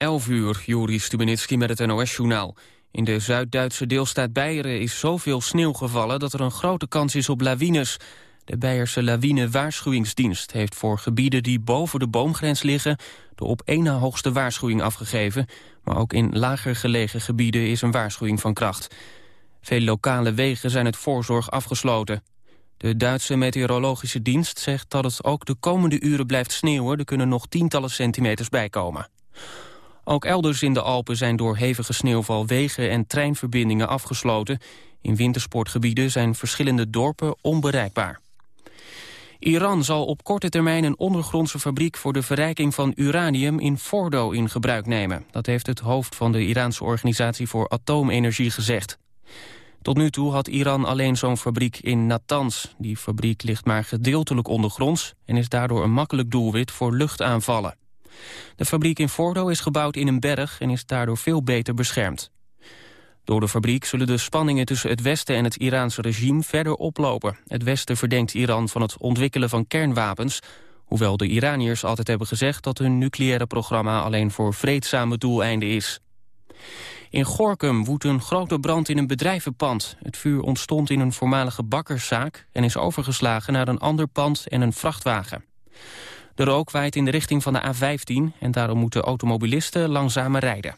11 uur, Juri Stubenitski met het NOS-journaal. In de Zuid-Duitse deelstaat Beieren is zoveel sneeuw gevallen... dat er een grote kans is op lawines. De Beierse lawine-waarschuwingsdienst heeft voor gebieden... die boven de boomgrens liggen, de op één na hoogste waarschuwing afgegeven. Maar ook in lager gelegen gebieden is een waarschuwing van kracht. Veel lokale wegen zijn het voorzorg afgesloten. De Duitse meteorologische dienst zegt dat het ook de komende uren blijft sneeuwen. Er kunnen nog tientallen centimeters bijkomen. Ook elders in de Alpen zijn door hevige sneeuwval wegen en treinverbindingen afgesloten. In wintersportgebieden zijn verschillende dorpen onbereikbaar. Iran zal op korte termijn een ondergrondse fabriek voor de verrijking van uranium in Fordo in gebruik nemen. Dat heeft het hoofd van de Iraanse Organisatie voor Atoomenergie gezegd. Tot nu toe had Iran alleen zo'n fabriek in Natanz. Die fabriek ligt maar gedeeltelijk ondergronds... en is daardoor een makkelijk doelwit voor luchtaanvallen. De fabriek in Fordo is gebouwd in een berg... en is daardoor veel beter beschermd. Door de fabriek zullen de spanningen tussen het Westen en het Iraanse regime verder oplopen. Het Westen verdenkt Iran van het ontwikkelen van kernwapens... hoewel de Iraniërs altijd hebben gezegd dat hun nucleaire programma alleen voor vreedzame doeleinden is. In Gorkum woedt een grote brand in een bedrijvenpand. Het vuur ontstond in een voormalige bakkerszaak... en is overgeslagen naar een ander pand en een vrachtwagen. De rook waait in de richting van de A15... en daarom moeten automobilisten langzamer rijden.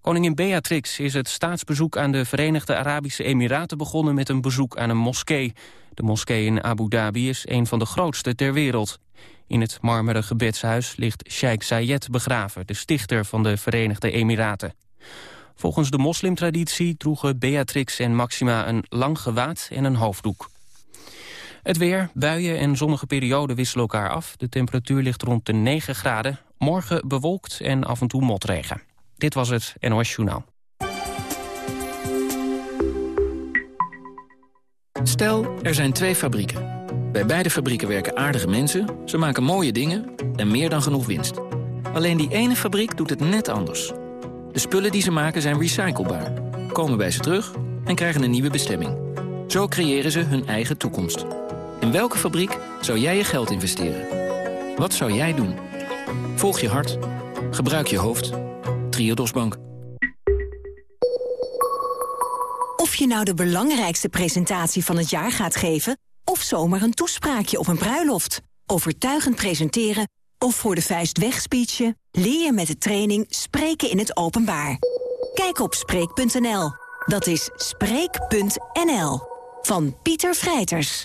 Koningin Beatrix is het staatsbezoek aan de Verenigde Arabische Emiraten begonnen met een bezoek aan een moskee. De moskee in Abu Dhabi is een van de grootste ter wereld. In het marmeren gebedshuis ligt Sheikh Zayed begraven, de stichter van de Verenigde Emiraten. Volgens de moslimtraditie droegen Beatrix en Maxima een lang gewaad en een hoofddoek. Het weer, buien en zonnige perioden wisselen elkaar af. De temperatuur ligt rond de 9 graden. Morgen bewolkt en af en toe motregen. Dit was het NOS Journaal. Stel, er zijn twee fabrieken. Bij beide fabrieken werken aardige mensen, ze maken mooie dingen en meer dan genoeg winst. Alleen die ene fabriek doet het net anders. De spullen die ze maken zijn recyclebaar, komen bij ze terug en krijgen een nieuwe bestemming. Zo creëren ze hun eigen toekomst. In welke fabriek zou jij je geld investeren? Wat zou jij doen? Volg je hart. Gebruik je hoofd. Triodos Bank. Of je nou de belangrijkste presentatie van het jaar gaat geven... of zomaar een toespraakje op een bruiloft. Overtuigend presenteren of voor de vuist wegspeechen... leer je met de training Spreken in het Openbaar. Kijk op Spreek.nl. Dat is Spreek.nl. Van Pieter Vrijters.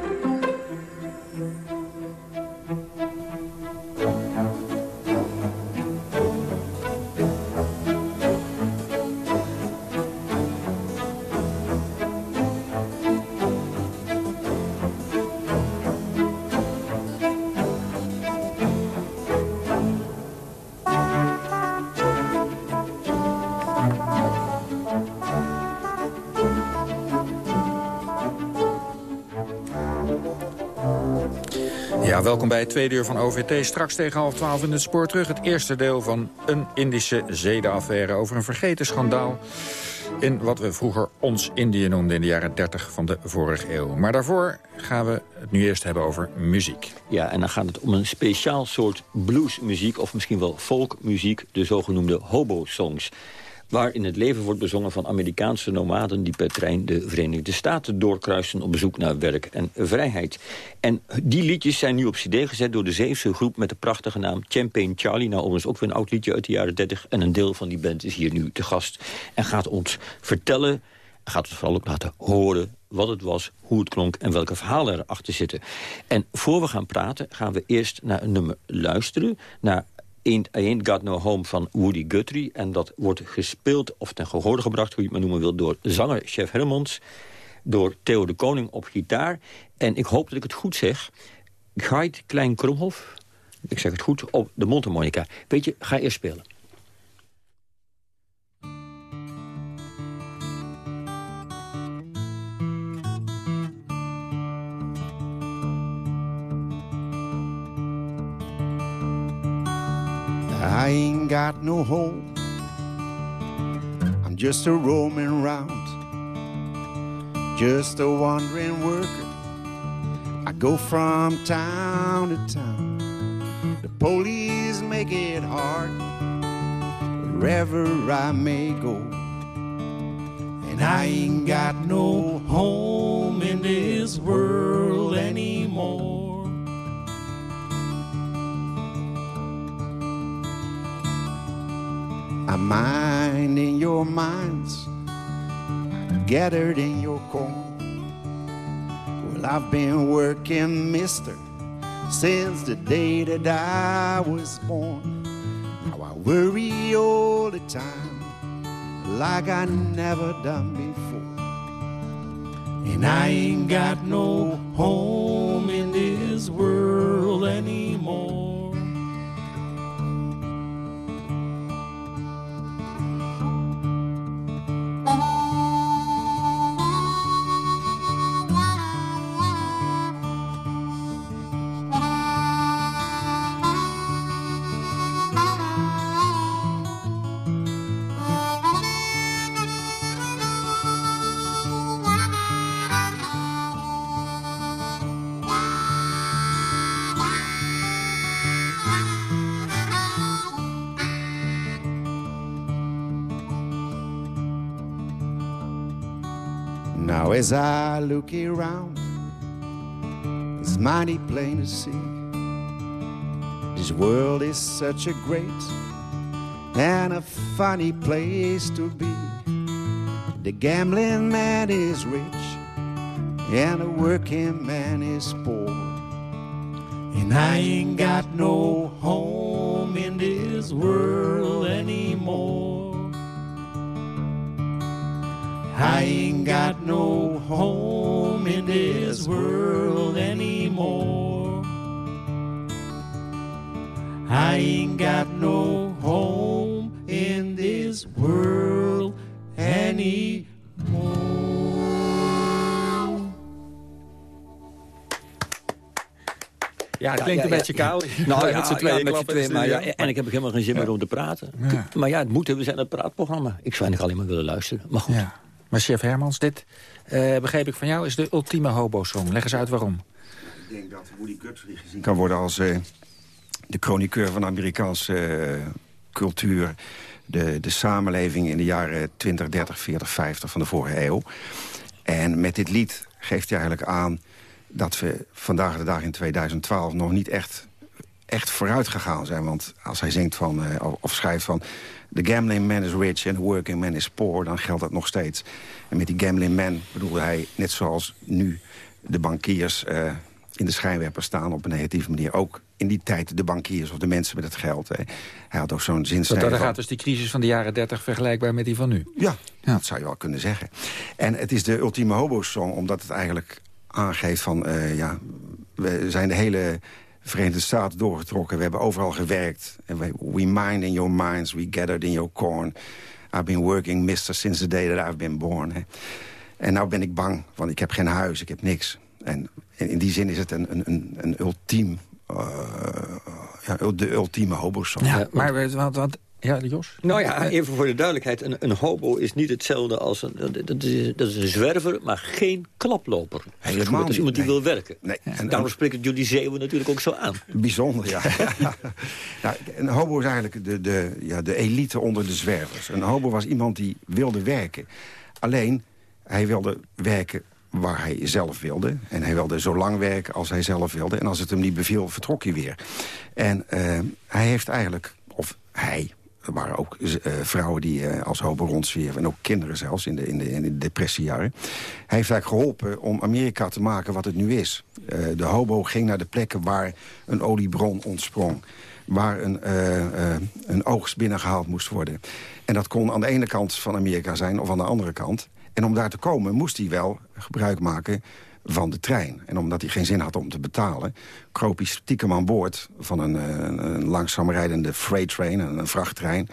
Welkom bij het tweede uur van OVT. Straks tegen half twaalf in het spoor terug. Het eerste deel van een Indische zedenaffaire over een vergeten schandaal... in wat we vroeger ons Indië noemden in de jaren 30 van de vorige eeuw. Maar daarvoor gaan we het nu eerst hebben over muziek. Ja, en dan gaat het om een speciaal soort bluesmuziek... of misschien wel folkmuziek, de zogenoemde hobo-songs waarin het leven wordt bezongen van Amerikaanse nomaden... die per trein de Verenigde Staten doorkruisen op bezoek naar werk en vrijheid. En die liedjes zijn nu op cd gezet door de Zeeuwse groep... met de prachtige naam Champagne Charlie. Nou, overigens ook weer een oud liedje uit de jaren 30. En een deel van die band is hier nu te gast. En gaat ons vertellen, gaat ons vooral ook laten horen wat het was, hoe het klonk en welke verhalen erachter zitten. En voor we gaan praten, gaan we eerst naar een nummer luisteren... naar Ain't, I Ain't Got No Home van Woody Guthrie. En dat wordt gespeeld, of ten gehoorde gebracht, hoe je het maar noemen wil... door zanger Chef Hermans, door Theo de Koning op gitaar. En ik hoop dat ik het goed zeg. Gait Klein Kromhof, ik zeg het goed, op de mondharmonica. Weet je, ga eerst spelen. I ain't got no home. I'm just a roaming round, just a wandering worker. I go from town to town. The police make it hard wherever I may go. And I ain't got no home in this world anymore. I'm minding your minds, gathered in your corn. Well, I've been working, mister, since the day that I was born. Now I worry all the time, like I never done before. And I ain't got no home in this world anymore. As I look around, it's mighty plain to see. This world is such a great and a funny place to be. The gambling man is rich and the working man is poor. And I ain't got no home in this world I ain't got no home in this world anymore. I ain't got no home in this world anymore. Ja, het klinkt een beetje koud. Nou Met ja, z'n ja, tweeën met z'n tweeën, de maar ja, en ik heb ook helemaal geen zin meer om te praten. Maar ja, het moet, we zijn een praatprogramma. Ik zou eigenlijk alleen maar willen luisteren. Maar goed. Maar chef Hermans, dit eh, begreep ik van jou is de ultieme hobo-song. Leg eens uit waarom. Ik denk dat Woody Guthrie gezien kan worden als eh, de chroniqueur van Amerikaanse eh, cultuur. De, de samenleving in de jaren 20, 30, 40, 50 van de vorige eeuw. En met dit lied geeft hij eigenlijk aan dat we vandaag de dag in 2012 nog niet echt, echt vooruit gegaan zijn. Want als hij zingt van, of schrijft van... The gambling man is rich and the working man is poor, dan geldt dat nog steeds. En met die gambling man bedoelde hij, net zoals nu de bankiers eh, in de schijnwerper staan op een negatieve manier. Ook in die tijd de bankiers of de mensen met het geld. hè. Hij had ook zo'n zin. Dat, daar gaat dus die crisis van de jaren 30 vergelijkbaar met die van nu. Ja, dat zou je wel kunnen zeggen. En het is de ultieme hobo-song, omdat het eigenlijk aangeeft van... eh, ja, we zijn de hele Verenigde Staten doorgetrokken. We hebben overal gewerkt. We, we mine in your minds, we gathered in your corn. I've been working, mister, since the day that I've been born. Hè. En nou ben ik bang, want ik heb geen huis, ik heb niks. En in, die zin is het een, een, een, een ultiem... eh, ja, de ultieme hobo-song. Ja, maar want, want, ja, Jos? Nou ja, even voor de duidelijkheid. Een, een hobo is niet hetzelfde als een... Dat, is, dat is een zwerver, maar geen klaploper. Helemaal Dat is iemand die wil werken. Nee. En- Daarom spreekt het jullie zeeuwen natuurlijk ook zo aan. Bijzonder, ja. nou, een hobo is eigenlijk de, de, ja, de elite onder de zwervers. Een hobo was iemand die wilde werken. Alleen, hij wilde werken waar hij zelf wilde. En hij wilde zo lang werken als hij zelf wilde. En als het hem niet beviel, vertrok hij weer. En eh, hij heeft eigenlijk, of hij... Er waren ook eh, vrouwen die eh, als hobo rondzwierven. En ook kinderen zelfs in de, in, de, in de depressiejaren. Hij heeft eigenlijk geholpen om Amerika te maken wat het nu is. Eh, de hobo ging naar de plekken waar een oliebron ontsprong. Waar een, een oogst binnengehaald moest worden. En dat kon aan de ene kant van Amerika zijn of aan de andere kant. En om daar te komen moest hij wel gebruik maken van de trein. En omdat hij geen zin had om te betalen... kroop hij stiekem aan boord van een, eh, een langzaam rijdende freight train, een, een vrachttrein.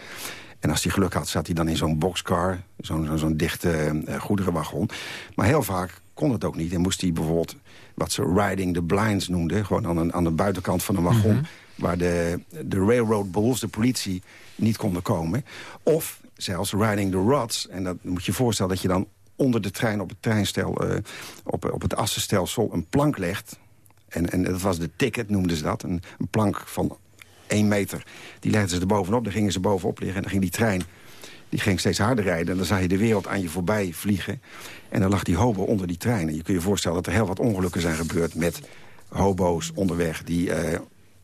En als hij geluk had, zat hij dan in zo'n boxcar, zo'n zo'n zo'n dichte eh, goederenwagon. Maar heel vaak kon het ook niet en moest hij bijvoorbeeld wat ze riding the blinds noemden. Gewoon aan, een, aan de buitenkant van een wagon... Mhm. waar de, de railroad bulls, de politie, niet konden komen. Of zelfs riding the rods. En dat moet je voorstellen dat je dan onder de trein op het treinstel... Uh, op, op het assenstelsel een plank legt. En, en dat was de ticket, noemden ze dat. Een, een plank van één meter. Die legden ze er bovenop, daar gingen ze bovenop liggen... en dan ging die trein die ging steeds harder rijden. En dan zag je de wereld aan je voorbij vliegen. En dan lag die hobo onder die trein. En je kunt je voorstellen dat er heel wat ongelukken zijn gebeurd... met hobo's onderweg die uh,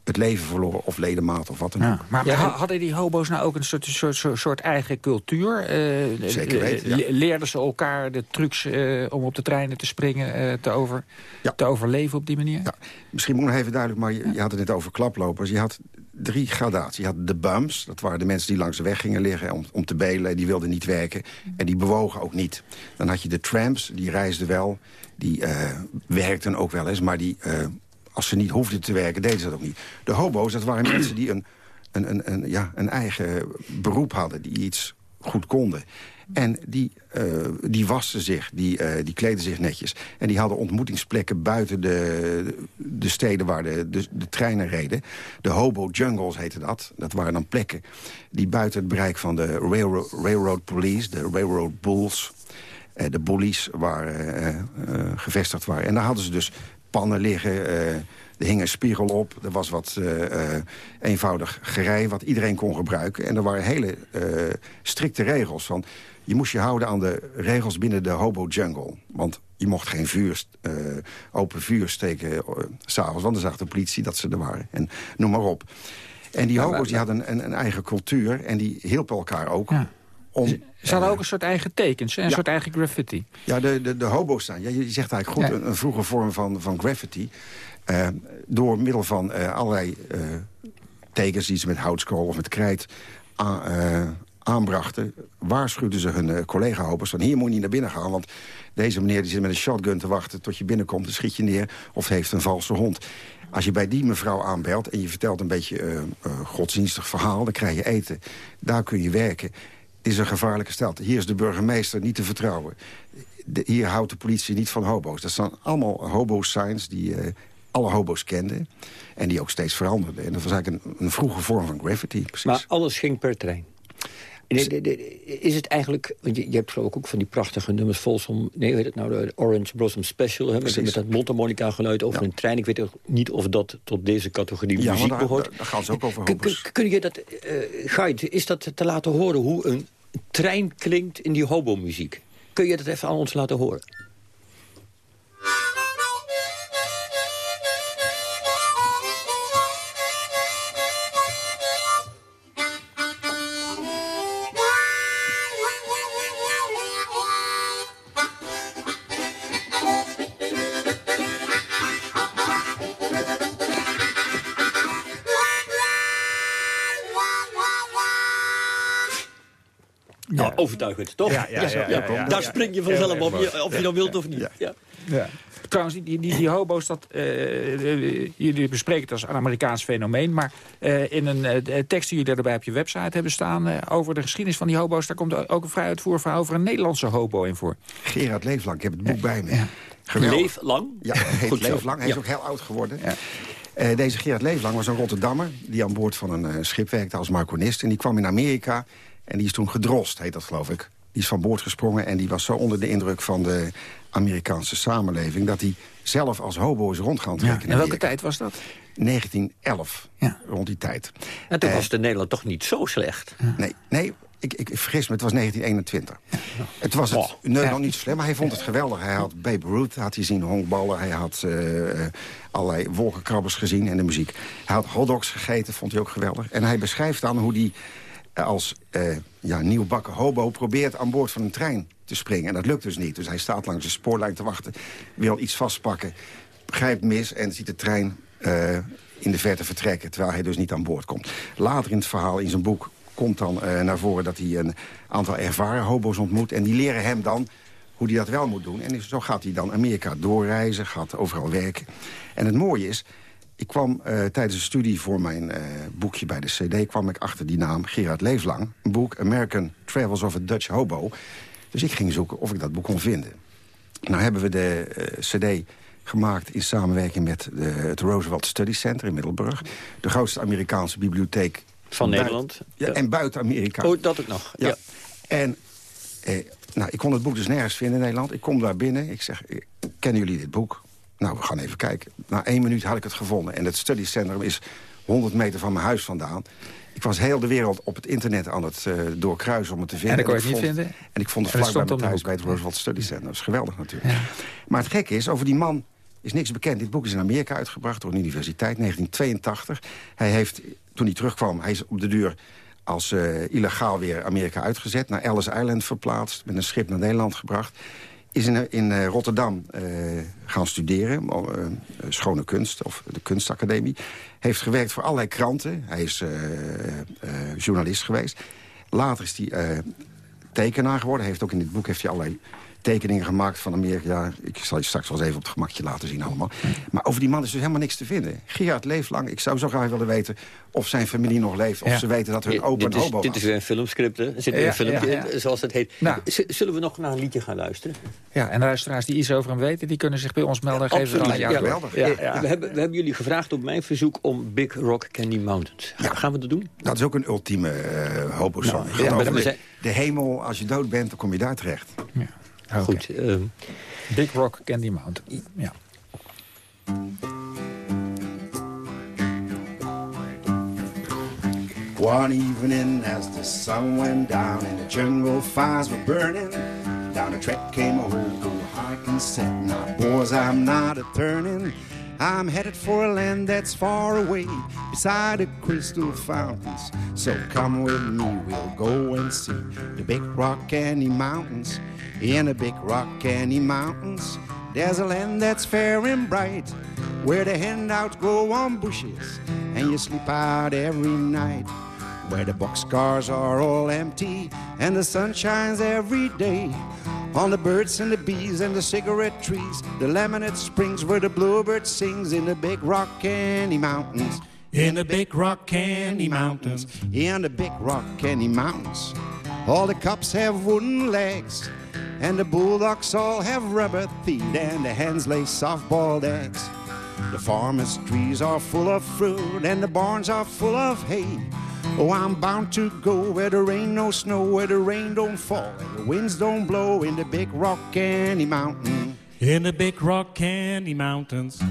het leven verloren of ledemaat of wat dan ook. maar, hadden die hobo's nou ook een soort, soort, soort, eigen cultuur? Uh, Zeker weten, ja. Leerden ze elkaar de trucs uh, om op de treinen te springen, uh, te, over, ja. te overleven op die manier? Ja. Misschien moet ik nog even duidelijk, maar je, je had het net over klaplopers. Je had drie gradaties. Je had de bums, dat waren de mensen die langs de weg gingen liggen om, om te belen. Die wilden niet werken en die bewogen ook niet. Dan had je de tramps, die reisden wel. Die werkten ook wel eens, maar die als ze niet hoefden te werken, deden ze dat ook niet. De hobo's, dat waren mensen die een, een, een, een, ja, een eigen beroep hadden. Die iets goed konden. En die, uh, die wasten zich, die, uh, die kleden zich netjes. En die hadden ontmoetingsplekken buiten de, de steden waar de, de, de, treinen reden. De hobo jungles heette dat. Dat waren dan plekken die buiten het bereik van de railroad, police... de railroad bulls, uh, de bullies waren gevestigd waren. En daar hadden ze dus pannen liggen. Uh, er hing een spiegel op. Er was wat uh, eenvoudig gerei wat iedereen kon gebruiken. En er waren hele strikte regels. Van, je moest je houden aan de regels binnen de hobo jungle. Want je mocht geen vuur, open vuur steken uh, s'avonds. Want dan zag de politie dat ze er waren. En noem maar op. En die hobo's die hadden een, een, eigen cultuur. En die hielpen elkaar ook. Ja. Om, ze hadden ook een soort eigen tekens, een soort eigen graffiti. Ja, de, de, de hobo's staan. Ja, je zegt eigenlijk goed, een, vroege vorm van, van graffiti. Uh, door middel van uh, allerlei uh, tekens die ze met houtskool of met krijt aanbrachten... waarschuwden ze hun collega-hopers van hier moet je niet naar binnen gaan... want deze meneer die zit met een shotgun te wachten tot je binnenkomt... dan schiet je neer of heeft een valse hond. Als je bij die mevrouw aanbelt en je vertelt een beetje godsdienstig verhaal... dan krijg je eten. Daar kun je werken is een gevaarlijke stad. Hier is de burgemeester niet te vertrouwen. hier houdt de politie niet van hobo's. Dat zijn allemaal hobo-signs die uh, alle hobo's kenden. En die ook steeds veranderden. En dat was eigenlijk een, een vroege vorm van graffiti. Precies. Maar alles ging per trein? Is het eigenlijk, want je, je hebt geloof ik ook van die prachtige nummers vol van, nee, hoe heet het nou, de Orange Blossom Special, hè, met, met, dat mondharmonica geluid over een trein. Ik weet ook niet of dat tot deze categorie ja, muziek behoort. Daar, gaan ze ook over hobo's. Kun je dat, uh, is dat te laten horen hoe een trein klinkt in die hobo-muziek. Kun je dat even aan ons laten horen? Overtuigend, toch? Ja, ja, ja, Daar spring je vanzelf op, of je dat wilt of niet. Ja. Trouwens, die, die, die hobo's, dat, uh, jullie bespreken het als een Amerikaans fenomeen... maar uh, in een uh, tekst die jullie erbij op je website hebben staan... over de geschiedenis van die hobo's... daar komt ook een vrij uitvoer verhaal over een Nederlandse hobo in voor. Gerard Leeflang, ik heb het boek bij me. Leeflang? Ja, hij heet Leeflang. Hij is ook heel oud geworden. deze Gerard Leeflang was een Rotterdammer... die aan boord van een schip werkte als marconist. En die kwam in Amerika en die is toen gedrost, heet dat geloof ik. Die is van boord gesprongen en die was zo onder de indruk van de Amerikaanse samenleving... dat hij zelf als hobo is rond Ja, en welke tijd was dat? 1911, ja. rond die tijd. En toen uh, was de Nederland toch niet zo slecht? Nee, nee ik, ik, vergis me, het was 1921. Het was het, oh. nee, nog niet zo slecht, maar hij vond het geweldig. Hij had Babe Ruth had hij zien honkballen. Hij had uh, allerlei wolkenkrabbers gezien en de muziek. Hij had hotdogs gegeten, vond hij ook geweldig. En hij beschrijft dan hoe hij als uh, ja, nieuwbakken hobo probeert aan boord van een trein te springen. En dat lukt dus niet. Dus hij staat langs de spoorlijn te wachten, wil iets vastpakken, grijpt mis en ziet de trein uh, in de verte vertrekken... terwijl hij dus niet aan boord komt. Later in het verhaal, in zijn boek, komt dan uh, naar voren... dat hij een aantal ervaren hobo's ontmoet. En die leren hem dan hoe hij dat wel moet doen. En zo gaat hij dan Amerika doorreizen, gaat overal werken. En het mooie is, ik kwam uh, tijdens een studie voor mijn uh, boekje bij de CD... kwam ik achter die naam Gerard Leeflang. Een boek, American Travels of a Dutch Hobo. Dus ik ging zoeken of ik dat boek kon vinden. Nou hebben we de uh, CD gemaakt in samenwerking met de, het Roosevelt Study Center in Middelburg. De grootste Amerikaanse bibliotheek van Nederland. Ja, En buiten Amerika. Oh, dat ook nog. Ja. En eh, nou, ik kon het boek dus nergens vinden in Nederland. Ik kom daar binnen. Ik zeg, eh, kennen jullie dit boek? Nou, we gaan even kijken. Na één minuut had ik het gevonden. En het studiecentrum is 100 meter van mijn huis vandaan. Ik was heel de wereld op het internet aan het uh, doorkruisen om het te vinden. En ik kon je het niet vinden? En ik vond het vlak bij mijn thuis bij het Roosevelt Study Center. Dat is geweldig natuurlijk. Ja. Maar het gekke is, over die man is niks bekend. Dit boek is in Amerika uitgebracht door een universiteit, 1982. Hij heeft, toen hij terugkwam, hij is op de duur als uh, illegaal weer Amerika uitgezet. Naar Ellis Island verplaatst, met een schip naar Nederland gebracht. Is in, in uh, Rotterdam uh, gaan studeren, schone kunst, of de kunstacademie. Heeft gewerkt voor allerlei kranten. Hij is journalist geweest. Later is hij tekenaar geworden. Heeft ook in dit boek heeft hij allerlei tekeningen gemaakt van Amerika. Ik zal je straks wel eens even op het gemakje laten zien allemaal. Maar over die man is dus helemaal niks te vinden. Gerard leeft lang. Ik zou zo graag willen weten of zijn familie nog leeft. Of ze weten dat hun opa een hobo Dit is weer een filmscript, hè? Er zit weer een filmpje in, zoals het heet. Nou. Zullen we nog naar een liedje gaan luisteren? Ja, en luisteraars die iets over hem weten... die kunnen zich bij ons melden. Ja, geven ja, ja, geweldig. Ja, We, hebben, we hebben jullie gevraagd op mijn verzoek om Big Rock Candy Mountains. Gaan we dat doen? Dat is ook een ultieme uh, hobo-song. Nou, de, de hemel, als je dood bent, dan kom je daar terecht. Ja. Okay. Goed. Um, Big Rock Candy Mountain. Ja. One evening as the sun went down and the jungle fires were burning, down the track came a old go hike and said, Now boys, I'm not a turning. I'm headed for a land that's far away beside the crystal fountains. So come with me, we'll go and see the big rock candy mountains. In the big rock candy mountains, there's a land that's fair and bright where the handouts grow on bushes and you sleep out every night. Where the boxcars are all empty and the sun shines every day on the birds and the bees and the cigarette trees, the lemonade springs where the bluebird sings in the big rock candy mountains. In the big rock candy mountains. In the big rock candy mountains. All the cups have wooden legs, and the bulldogs all have rubber feet, and the hens lay soft-boiled eggs. The farmers' trees are full of fruit, and the barns are full of hay. Oh, I'm bound to go where there ain't no snow, where the rain don't fall, and the winds don't blow in the big rock candy mountain. In the big rock candy mountains.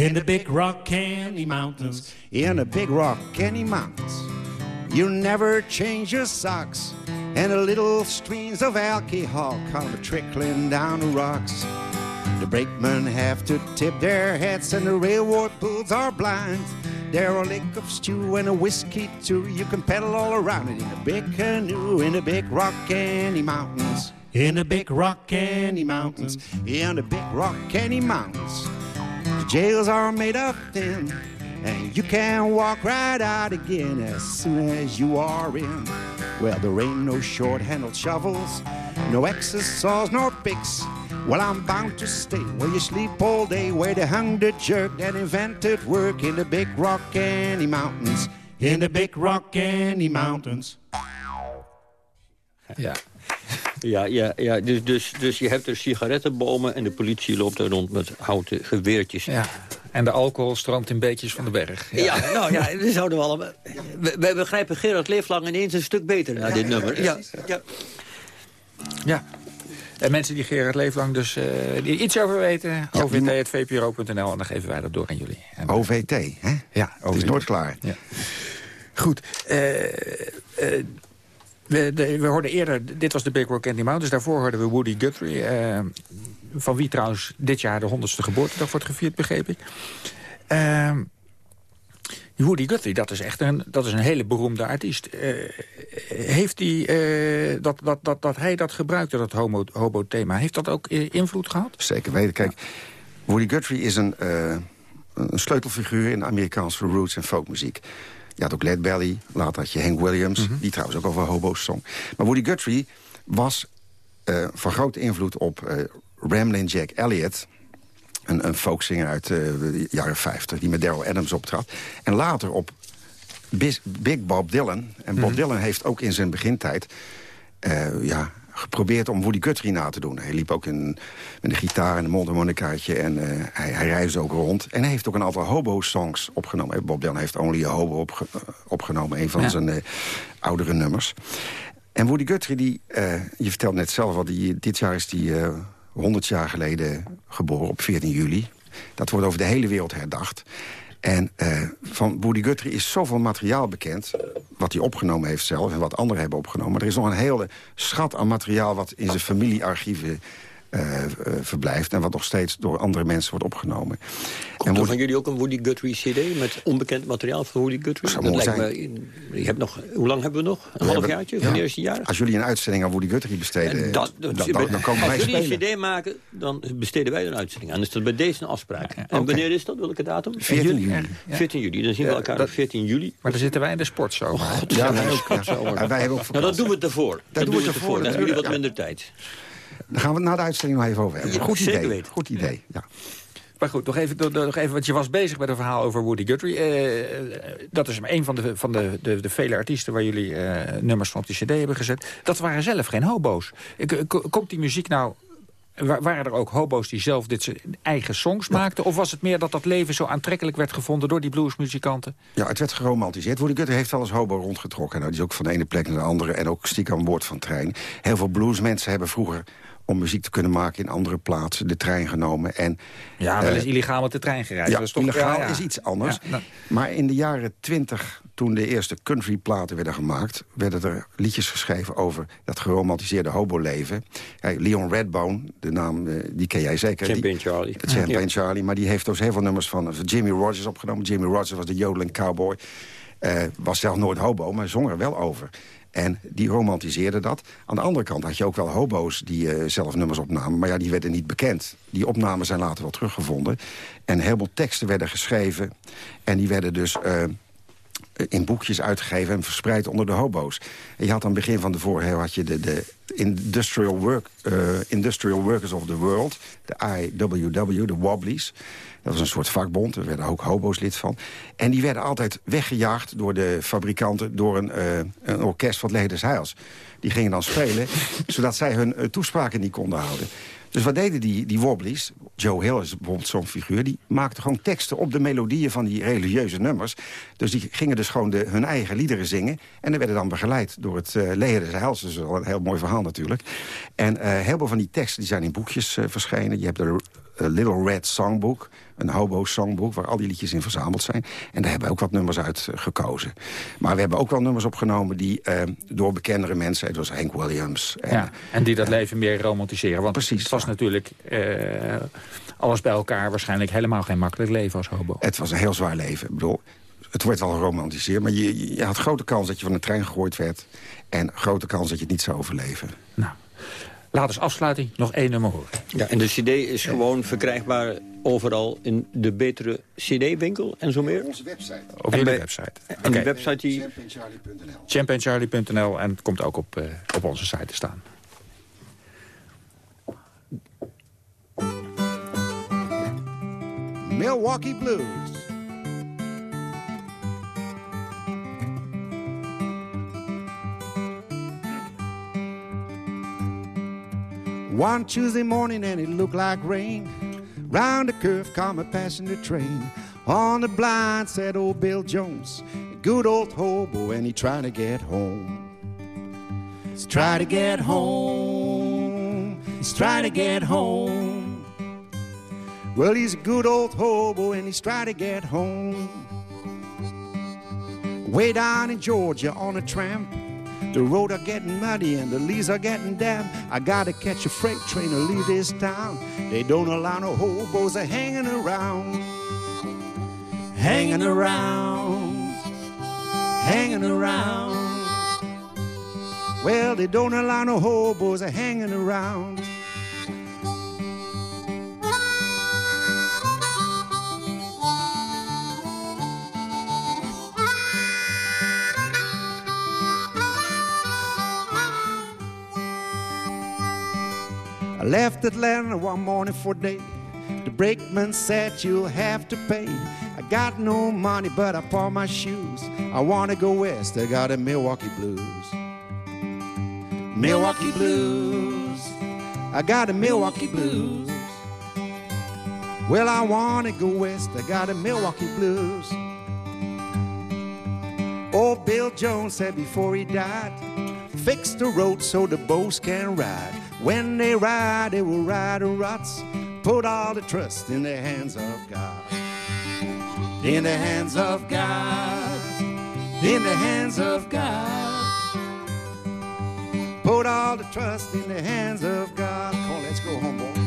In the big rock candy mountains. In the big rock candy mountains. You never change your socks. And the little streams of alcohol come trickling down the rocks. The brakemen have to tip their hats and the railroad bulls are blind. There are a lick of stew and a whiskey too. You can pedal all around it in a big canoe in the big rock candy mountains. In the big rock candy mountains. In the big rock candy mountains. Jails are made of thin, and you can walk right out again as soon as you are in. Well, there ain't no short-handled shovels, no X's, saws, nor picks. Well, I'm bound to stay where you sleep all day, where they hung the jerk that invented work in the big rock candy mountains. In the big rock candy mountains. Ja. Ja, ja, ja dus, dus, dus je hebt er sigarettenbomen en de politie loopt er rond met houten geweertjes. Ja. En de alcohol stroomt in beetjes van de berg. Ja, nou ja, dat zouden we allemaal... We, we begrijpen Gerard Leeflang ineens een stuk beter naar dit nummer. Ja, ja. ja. En mensen die Gerard Leeflang dus uh, die iets over weten, ja, ovt.vpro.nl en dan geven wij dat door aan jullie. En, OVT, hè? Ja, OVT. Het is nooit klaar. Ja. Goed. Uh, uh, we, we, hoorden eerder, dit was de Big Rock Candy Mountains. Daarvoor hoorden we Woody Guthrie. Uh, van wie trouwens dit jaar de honderdste geboortedag wordt gevierd, begreep ik. Uh, Woody Guthrie, dat is echt een, dat is een hele beroemde artiest. Uh, heeft hij, uh, dat, dat, dat, dat hij dat gebruikte, dat homo-thema... heeft dat ook invloed gehad? Zeker weten. Kijk, Woody Guthrie is een, een sleutelfiguur... in Amerikaanse roots- en folkmuziek. Je had ook Led Belly, later had je Hank Williams... die trouwens ook over hobo's zong. Maar Woody Guthrie was eh, van grote invloed op uh, Ramblin' Jack Elliott... Een, een folkzinger uit uh, de jaren 50, die met Daryl Adams optrad. En later op Big Bob Dylan. En Bob Dylan heeft ook in zijn begintijd... ja, geprobeerd om Woody Guthrie na te doen. Hij liep ook in, met een gitaar en een mondharmonicaatje en uh, hij, hij reisde ook rond. En hij heeft ook een aantal hobo-songs opgenomen. Bob Dylan heeft Only a Hobo opge opgenomen, een van zijn uh, oudere nummers. En Woody Guthrie, die, uh, je vertelt net zelf al, die, dit jaar is die 100 jaar geleden geboren, op 14 juli. Dat wordt over de hele wereld herdacht. En uh, van Woody Guthrie is zoveel materiaal bekend... wat hij opgenomen heeft zelf en wat anderen hebben opgenomen. Maar er is nog een hele schat aan materiaal... wat in zijn familiearchieven verblijft... en wat nog steeds door andere mensen wordt opgenomen. Komt en er van jullie ook een Woody Guthrie cd... met onbekend materiaal van Woody Guthrie? Dat lijkt me, je hebt nog, hoe lang hebben we nog? Een we halfjaartje van ja, eerste jaar? Als jullie een uitzending aan Woody Guthrie besteden... Dat, dat, dan, dan, dan komen als wij jullie een cd maken, dan besteden wij een uitzending aan. Dus dat bij deze een afspraak. Ja, en okay. wanneer is dat? Welke datum? 14 juli. 14 juli, dan zien we elkaar op 14 juli. Maar dan zitten wij in de sportshow. Oh, God, ja, wij ook. wij hebben ook nou, dat doen we ervoor. Dat doen we ervoor. Dan hebben jullie wat minder tijd. Daar gaan we het na de uitstelling nog even over hebben. Ja, goed idee. Goed idee, ja. Maar goed, nog even, nog even, want je was bezig met een verhaal over Woody Guthrie. Uh, dat is een van, de, van de, de, de vele artiesten waar jullie uh, nummers van op die cd hebben gezet. Dat waren zelf geen hobo's. Komt die muziek nou... Waren er ook hobo's die zelf dit zijn eigen songs maakten? Of was het meer dat dat leven zo aantrekkelijk werd gevonden door die bluesmuzikanten? Ja, het werd geromantiseerd. Woody Guthrie heeft wel eens hobo rondgetrokken. Nou, die is ook van de ene plek naar de andere. En ook stiekem aan boord van trein. Heel veel bluesmensen hebben vroeger om muziek te kunnen maken in andere plaatsen, de trein genomen. En, ja, wel eens uh, illegaal met de trein gereisd. Ja, dat is toch, illegaal ja, ja. is iets anders. Nou. Maar in de jaren twintig, toen de eerste countryplaten werden gemaakt... werden er liedjes geschreven over dat geromantiseerde hobo-leven. Leon Redbone, de naam, uh, die ken jij zeker. Champagne Charlie. Champagne Charlie, maar die heeft dus heel veel nummers van Jimmy Rogers opgenomen. Jimmy Rogers was de jodeling cowboy. Uh, was zelf nooit hobo, maar zong er wel over. En die romantiseerden dat. Aan de andere kant had je ook wel hobo's die uh, zelf nummers opnamen. Maar ja, die werden niet bekend. Die opnamen zijn later wel teruggevonden. En heleboel teksten werden geschreven. En die werden dus... Uh, in boekjes uitgegeven en verspreid onder de hobo's. En je had aan het begin van de vorige had je de, de Industrial, Work, uh, Industrial Workers of the World, de IWW, de Wobblies. Dat was een soort vakbond, er werden ook hobo's lid van. En die werden altijd weggejaagd door de fabrikanten... door een, uh, een orkest van het Leger des Heils. Die gingen dan spelen, zodat zij hun uh, toespraken niet konden houden. Dus wat deden die, die Wobblies? Joe Hill is bijvoorbeeld zo'n figuur. Die maakte gewoon teksten op de melodieën van die religieuze nummers. Dus die gingen dus gewoon de, hun eigen liederen zingen. En die werden dan begeleid door het uh, Leger des Heils. Dat is wel een heel mooi verhaal natuurlijk. En uh, heel veel van die teksten die zijn in boekjes uh, verschenen. Je hebt de Little Red Songbook, een hobo-songboek... waar al die liedjes in verzameld zijn. En daar hebben we ook wat nummers uit gekozen. Maar we hebben ook wel nummers opgenomen... die door bekendere mensen, zoals Hank Williams... En, ja, en die dat leven meer romantiseren. Want precies, het was ja. natuurlijk alles bij elkaar... waarschijnlijk helemaal geen makkelijk leven als hobo. Het was een heel zwaar leven. Ik bedoel, het wordt wel geromantiseerd... maar je, je had grote kans dat je van de trein gegooid werd... en grote kans dat je het niet zou overleven. Nou, Laat als afsluiting nog één nummer horen. Ja, en de cd is gewoon verkrijgbaar overal in de betere cd-winkel en zo meer? Onze website. Op jullie website. En okay. de website die... champagnecharlie.nl en het komt ook op, uh, op onze site te staan. Milwaukee Blues. One Tuesday morning and it looked like rain. Round the curve come a passenger train. On the blind said old Bill Jones, a good old hobo, and he trying to get home. He's trying to get home. He's trying to get home. Well, he's a good old hobo, and he's trying to get home. Way down in Georgia on a tramp. The road are getting muddy and the leaves are getting damp. I gotta catch a freight train to leave this town. They don't allow no hobos a hanging around. Hanging around. Hanging around. Well, they don't allow no hobos a hanging around. Left Atlanta one morning for day. The brakeman said you'll have to pay. I got no money, but I bought my shoes. I wanna go west, I got a Milwaukee blues. Milwaukee blues. I got a Milwaukee blues. Well, I wanna go west, I got a Milwaukee blues. Old Bill Jones said before he died, fix the road so the boats can ride. When they ride, they will ride the ruts. Put all the trust in the hands of God. In the hands of God. In the hands of God. Put all the trust in the hands of God. Come on, let's go home, boy.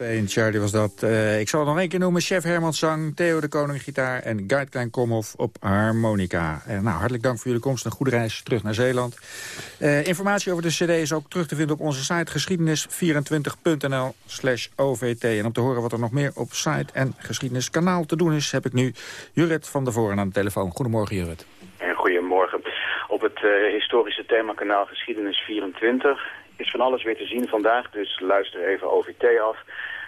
Champagne Charlie was dat. Eh, ik zal het nog één keer noemen. Chef Herman Zang, Theo de Koning Gitaar en Guide Klein Komhoff op harmonica. Eh, nou, hartelijk dank voor jullie komst. Een goede reis terug naar Zeeland. Eh, informatie over de cd is ook terug te vinden op onze site geschiedenis24.nl slash OVT. En om te horen wat er nog meer op site en geschiedeniskanaal te doen is... heb ik nu Jurrit van der Voren aan de telefoon. Goedemorgen, Jurrit. En goedemorgen. Op het uh, historische themakanaal Geschiedenis 24 is van alles weer te zien vandaag. Dus luister even OVT af.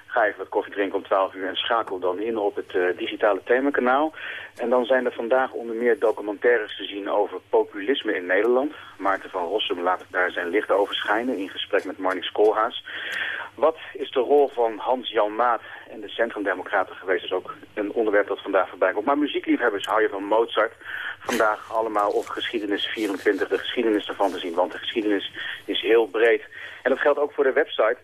Ga even wat koffie drinken om 12 uur en schakel dan in op het uh, digitale themakanaal. En dan zijn er vandaag onder meer documentaires te zien over populisme in Nederland. Maarten van Rossum laat daar zijn licht over schijnen in gesprek met Marnix Koolhaas. Wat is de rol van Hans-Jan Maat en de Centrumdemocraten geweest? Is ook een onderwerp dat vandaag voorbij komt. Maar muziekliefhebbers hou je van Mozart. Vandaag allemaal op geschiedenis 24, de geschiedenis ervan te zien. Want de geschiedenis is heel breed. En dat geldt ook voor de website.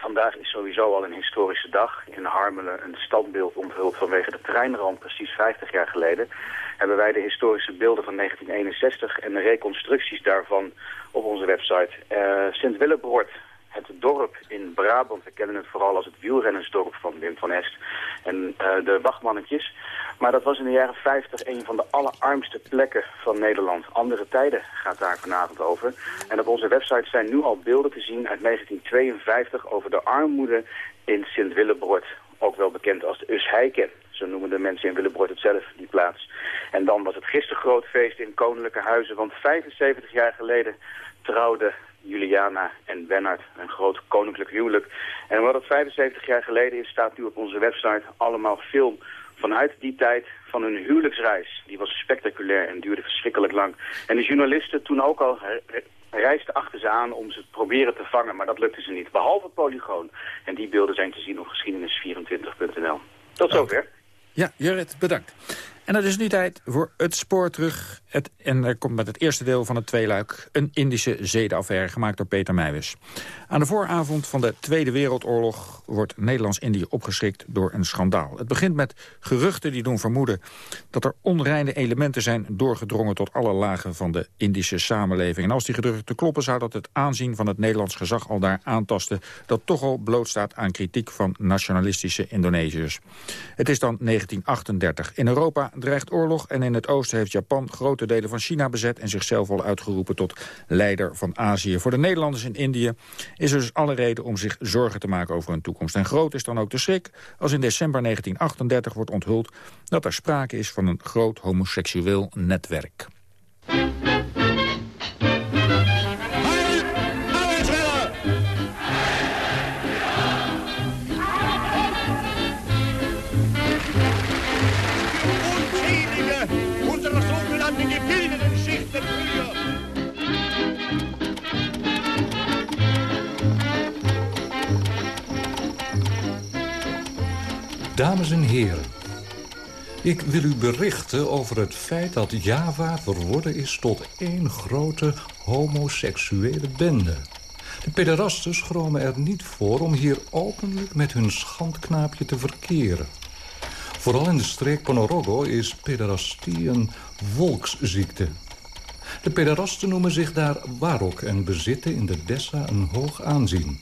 Vandaag is sowieso al een historische dag. In Harmelen een standbeeld onthuld vanwege de treinramp precies 50 jaar geleden. Hebben wij de historische beelden van 1961 en de reconstructies daarvan op onze website. Uh, Sint-Willebroord het dorp in Brabant. We kennen het vooral als het wielrennersdorp van Wim van Est en uh, de wachtmannetjes. Maar dat was in de jaren 50 een van de allerarmste plekken van Nederland. Andere tijden gaat daar vanavond over. En op onze website zijn nu al beelden te zien uit 1952 over de armoede in Sint-Willebroord. Ook wel bekend als de Usheiken. Zo noemen de mensen in Willebroord het zelf, die plaats. En dan was het gisteren groot feest in Koninklijke Huizen. Want 75 jaar geleden trouwde Juliana en Bernard. Een groot koninklijk huwelijk. En omdat het 75 jaar geleden is, staat nu op onze website allemaal film vanuit die tijd van hun huwelijksreis. Die was spectaculair en duurde verschrikkelijk lang. En de journalisten toen ook al reisden achter ze aan om ze te proberen te vangen, maar dat lukte ze niet. Behalve Polygoon. En die beelden zijn te zien op geschiedenis24.nl. Tot zover. Ja, Jurrit, bedankt. En het is nu tijd voor het spoor terug. Het, en er komt met het eerste deel van het tweeluik... een Indische zedenaffaire gemaakt door Peter Meijwes. Aan de vooravond van de Tweede Wereldoorlog... wordt Nederlands-Indië opgeschrikt door een schandaal. Het begint met geruchten die doen vermoeden... dat er onreine elementen zijn doorgedrongen... tot alle lagen van de Indische samenleving. En als die geruchten kloppen... zou dat het aanzien van het Nederlands gezag al daar aantasten... dat toch al blootstaat aan kritiek van nationalistische Indonesiërs. Het is dan 1938. In Europa dreigt oorlog en in het oosten heeft Japan grote delen van China bezet... en zichzelf al uitgeroepen tot leider van Azië. Voor de Nederlanders in Indië is er dus alle reden om zich zorgen te maken over hun toekomst. En groot is dan ook de schrik als in december 1938 wordt onthuld... dat er sprake is van een groot homoseksueel netwerk. Dames en heren, ik wil u berichten over het feit dat Java verworden is tot één grote homoseksuele bende. De pederasten schromen er niet voor om hier openlijk met hun schandknaapje te verkeren. Vooral in de streek Ponorogo is pederastie een volksziekte. De pederasten noemen zich daar Warok en bezitten in de Dessa een hoog aanzien.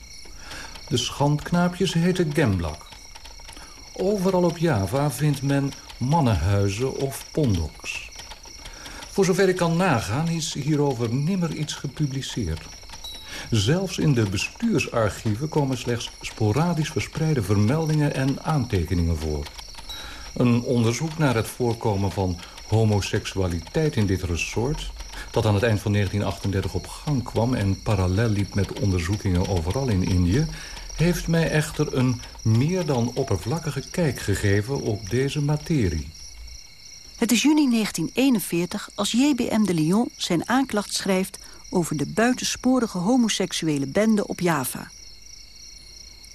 De schandknaapjes heten Gemblak. Overal op Java vindt men mannenhuizen of pondoks. Voor zover ik kan nagaan is hierover nimmer iets gepubliceerd. Zelfs in de bestuursarchieven komen slechts sporadisch verspreide vermeldingen en aantekeningen voor. Een onderzoek naar het voorkomen van homoseksualiteit in dit resort... dat aan het eind van 1938 op gang kwam... en parallel liep met onderzoekingen overal in Indië... heeft mij echter een meer dan oppervlakkige kijk gegeven op deze materie. Het is juni 1941 als JBM de Lyon zijn aanklacht schrijft... over de buitensporige homoseksuele bende op Java.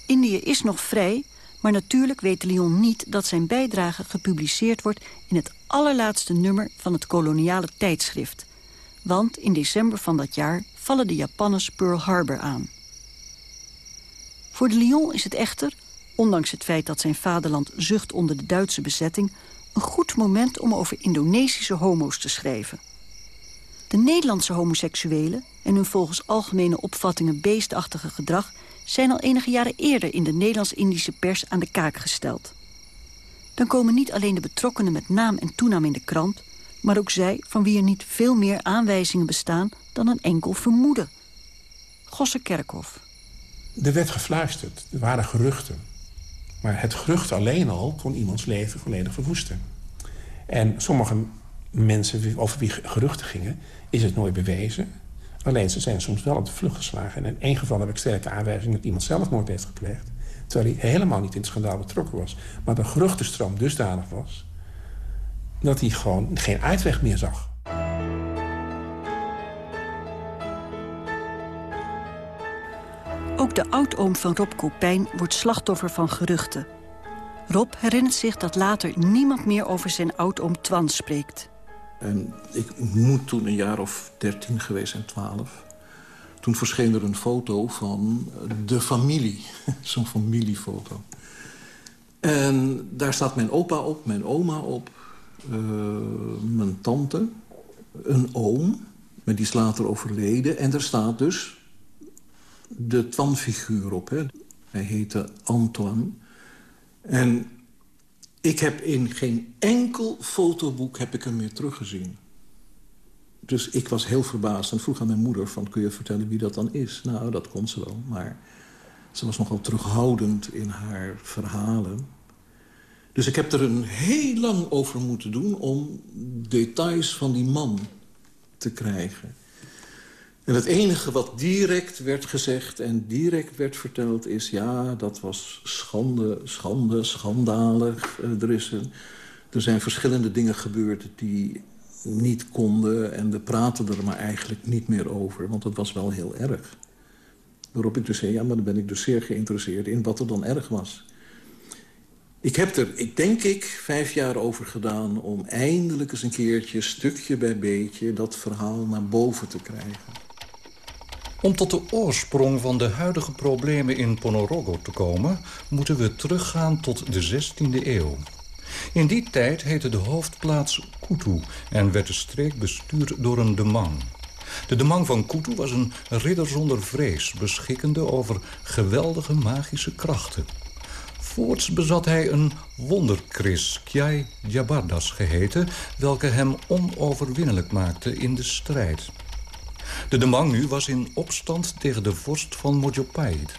Indië is nog vrij, maar natuurlijk weet de Lyon niet... dat zijn bijdrage gepubliceerd wordt in het allerlaatste nummer van het koloniale tijdschrift. Want in december van dat jaar vallen de Japanners Pearl Harbor aan. Voor de Lyon is het echter, ondanks het feit dat zijn vaderland zucht onder de Duitse bezetting een goed moment om over Indonesische homo's te schrijven. De Nederlandse homoseksuelen en hun volgens algemene opvattingen beestachtige gedrag... zijn al enige jaren eerder in de Nederlands-Indische pers aan de kaak gesteld. Dan komen niet alleen de betrokkenen met naam en toenaam in de krant... maar ook zij van wie er niet veel meer aanwijzingen bestaan dan een enkel vermoeden. Gosse Kerkhof. Er werd gefluisterd, er waren geruchten. Maar het gerucht alleen al kon iemands leven volledig verwoesten. En sommige mensen over wie geruchten gingen, is het nooit bewezen. Alleen ze zijn soms wel op de vlucht geslagen. En in één geval heb ik sterke aanwijzing dat iemand zelfmoord heeft gepleegd. Terwijl hij helemaal niet in het schandaal betrokken was. Maar de geruchtenstroom dusdanig was... dat hij gewoon geen uitweg meer zag. Ook de oudoom van Rob Kopijn wordt slachtoffer van geruchten. Rob herinnert zich dat later niemand meer over zijn oudoom Twan spreekt. En ik moet toen een jaar of dertien geweest zijn, twaalf. Toen verscheen er een foto van de familie. Zo'n familiefoto. En daar staat mijn opa op, mijn oma op, uh, mijn tante, een oom, maar die is later overleden. En er staat dus de Twan-figuur op. Hè. Hij heette Antoine. En ik heb in geen enkel fotoboek heb ik hem meer teruggezien. Dus ik was heel verbaasd en vroeg aan mijn moeder... Van, kun je vertellen wie dat dan is? Nou, dat kon ze wel, maar ze was nogal terughoudend in haar verhalen. Dus ik heb er een heel lang over moeten doen... om details van die man te krijgen. En het enige wat direct werd gezegd en direct werd verteld is... ja, dat was schande, schande, schandalig. Eh, er, is er zijn verschillende dingen gebeurd die niet konden... en we praten er maar eigenlijk niet meer over, want het was wel heel erg. Waarop ik dus zei, ja, maar dan ben ik dus zeer geïnteresseerd... in wat er dan erg was. Ik heb er, ik denk ik, vijf jaar over gedaan... om eindelijk eens een keertje, stukje bij beetje... dat verhaal naar boven te krijgen. Om tot de oorsprong van de huidige problemen in Ponorogo te komen... moeten we teruggaan tot de 16e eeuw. In die tijd heette de hoofdplaats Kutu en werd de streek bestuurd door een demang. De demang van Kutu was een ridder zonder vrees... beschikkende over geweldige magische krachten. Voorts bezat hij een wonderkris, Kiai Jabardas geheten... welke hem onoverwinnelijk maakte in de strijd. De Demang nu was in opstand tegen de vorst van Mojopahit.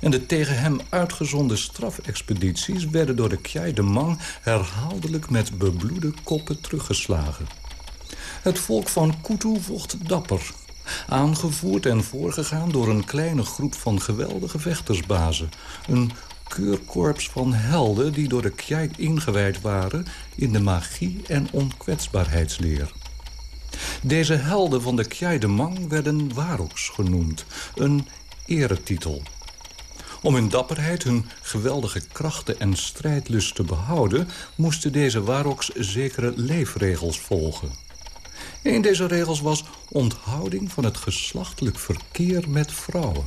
En de tegen hem uitgezonden strafexpedities... werden door de Kjai de Mang herhaaldelijk met bebloede koppen teruggeslagen. Het volk van Kutu vocht dapper. Aangevoerd en voorgegaan door een kleine groep van geweldige vechtersbazen. Een keurkorps van helden die door de Kjai ingewijd waren... in de magie en onkwetsbaarheidsleer. Deze helden van de Kjai de Mang werden Waroks genoemd. Een eretitel. Om hun dapperheid, hun geweldige krachten en strijdlust te behouden... moesten deze Waroks zekere leefregels volgen. Een deze regels was onthouding van het geslachtelijk verkeer met vrouwen.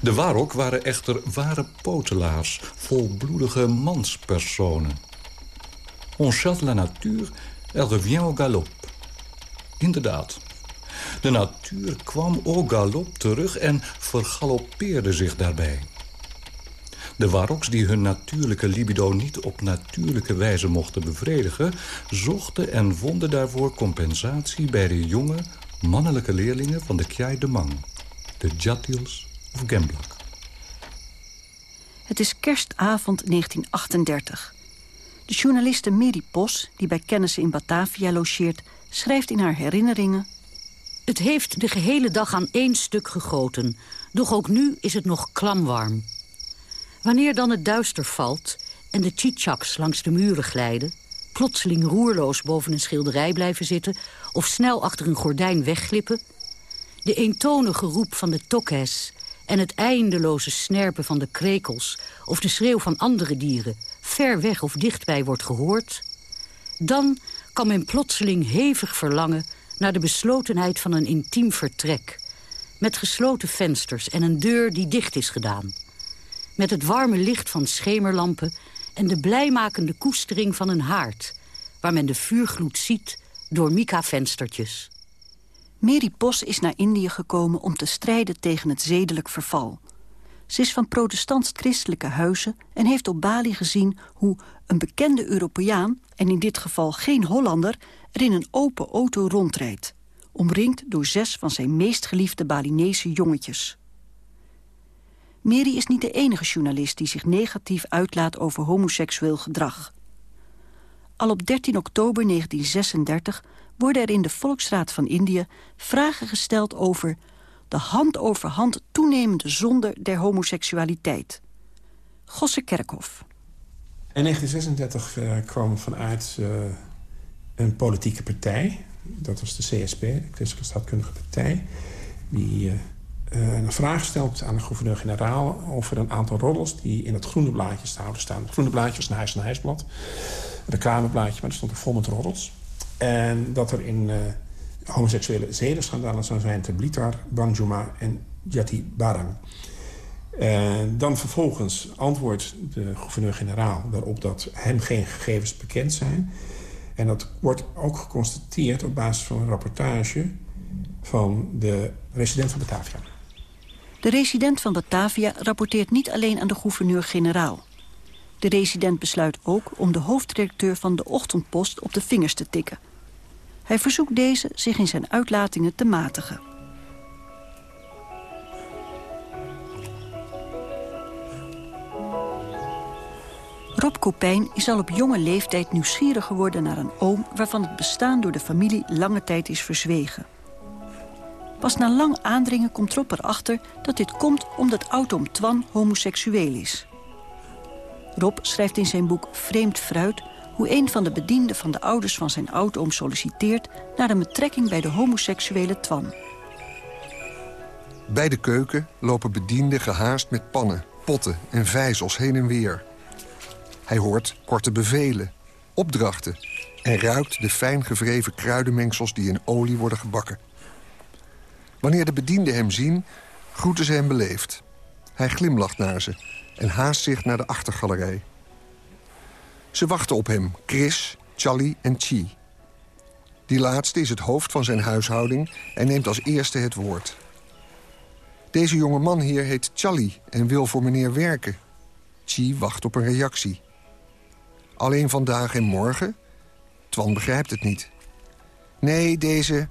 De Warok waren echter ware potelaars, volbloedige manspersonen. On chasse la nature, elle revient au galop. Inderdaad. De natuur kwam au galop terug en vergaloppeerde zich daarbij. De waroks die hun natuurlijke libido niet op natuurlijke wijze mochten bevredigen... zochten en vonden daarvoor compensatie bij de jonge, mannelijke leerlingen van de Kjai de Mang. de Jatils of Gemblak. Het is kerstavond 1938. De journaliste Mary Pos, die bij kennissen in Batavia logeert... schrijft in haar herinneringen... Het heeft de gehele dag aan één stuk gegoten. Doch ook nu is het nog klamwarm. Wanneer dan het duister valt en de chichaks langs de muren glijden... plotseling roerloos boven een schilderij blijven zitten... of snel achter een gordijn wegglippen... de eentonige roep van de tokkes en het eindeloze snerpen van de krekels... of de schreeuw van andere dieren, ver weg of dichtbij wordt gehoord... dan kan men plotseling hevig verlangen naar de beslotenheid van een intiem vertrek... met gesloten vensters en een deur die dicht is gedaan. Met het warme licht van schemerlampen en de blijmakende koestering van een haard... waar men de vuurgloed ziet door mica-venstertjes. Mary Pos is naar Indië gekomen om te strijden tegen het zedelijk verval. Ze is van protestants-christelijke huizen en heeft op Bali gezien hoe een bekende Europeaan, en in dit geval geen Hollander, er in een open auto rondrijdt, omringd door zes van zijn meest geliefde Balinese jongetjes. Mary is niet de enige journalist die zich negatief uitlaat over homoseksueel gedrag. Al op 13 oktober 1936 worden er in de Volksraad van Indië vragen gesteld over de hand over hand toenemende zonde der homoseksualiteit. Gosse Kerkhoff. In 1936 uh, kwam vanuit uh, een politieke partij... dat was de CSP, de Christelijke Staatkundige Partij... die uh, een vraag stelt aan de gouverneur-generaal... over een aantal roddels die in het groene blaadje zouden staan. Het groene blaadje was een huis- en huisblad. Een reclameblaadje, maar er stond er vol met roddels. En dat er in homoseksuele zedenschandalen zou zijn... te Blitar, Banjuma en Jati Barang. En dan vervolgens antwoordt de gouverneur-generaal daarop... dat hem geen gegevens bekend zijn. En dat wordt ook geconstateerd op basis van een rapportage... van de resident van Batavia. De resident van Batavia rapporteert niet alleen aan de gouverneur-generaal. De resident besluit ook om de hoofdredacteur van de Ochtendpost op de vingers te tikken. Hij verzoekt deze zich in zijn uitlatingen te matigen. Rob Kopijn is al op jonge leeftijd nieuwsgierig geworden naar een oom... waarvan het bestaan door de familie lange tijd is verzwegen. Pas na lang aandringen komt Rob erachter dat dit komt omdat oud-oom Twan homoseksueel is. Rob schrijft in zijn boek Vreemd Fruit hoe een van de bedienden van de ouders van zijn oud-oom solliciteert... naar een betrekking bij de homoseksuele Twan. Bij de keuken lopen bedienden gehaast met pannen, potten en vijzels heen en weer. Hij hoort korte bevelen, opdrachten... en ruikt de fijn gevreven kruidenmengsels die in olie worden gebakken. Wanneer de bedienden hem zien, groeten ze hem beleefd. Hij glimlacht naar ze en haast zich naar de achtergalerij. Ze wachten op hem, Chris, Charlie en Chi. Die laatste is het hoofd van zijn huishouding en neemt als eerste het woord. Deze jonge man hier heet Charlie en wil voor meneer werken. Chi wacht op een reactie. Alleen vandaag en morgen? Twan begrijpt het niet. Nee, deze...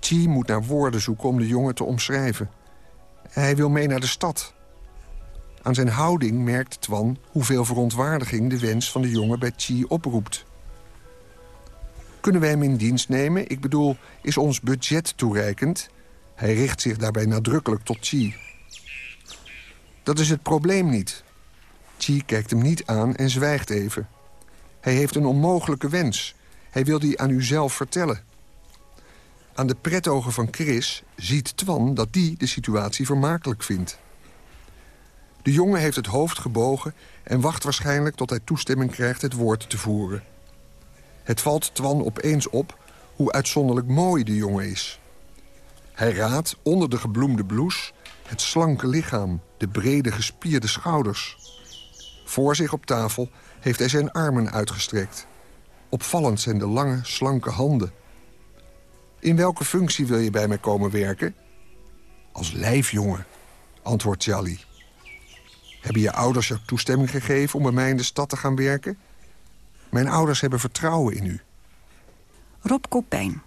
Chi moet naar woorden zoeken om de jongen te omschrijven. Hij wil mee naar de stad. Aan zijn houding merkt Twan hoeveel verontwaardiging de wens van de jongen bij Chi oproept. Kunnen wij hem in dienst nemen? Ik bedoel, is ons budget toereikend? Hij richt zich daarbij nadrukkelijk tot Chi. Dat is het probleem niet. Chi kijkt hem niet aan en zwijgt even. Hij heeft een onmogelijke wens. Hij wil die aan u zelf vertellen. Aan de pretogen van Chris ziet Twan dat die de situatie vermakelijk vindt. De jongen heeft het hoofd gebogen en wacht waarschijnlijk tot hij toestemming krijgt het woord te voeren. Het valt Twan opeens op hoe uitzonderlijk mooi de jongen is. Hij raadt onder de gebloemde blouse het slanke lichaam, de brede gespierde schouders. Voor zich op tafel heeft hij zijn armen uitgestrekt. Opvallend zijn de lange, slanke handen. In welke functie wil je bij mij komen werken? Als lijfjongen, antwoordt Jali. Hebben je ouders jou toestemming gegeven om bij mij in de stad te gaan werken? Mijn ouders hebben vertrouwen in u. Rob Kopijn.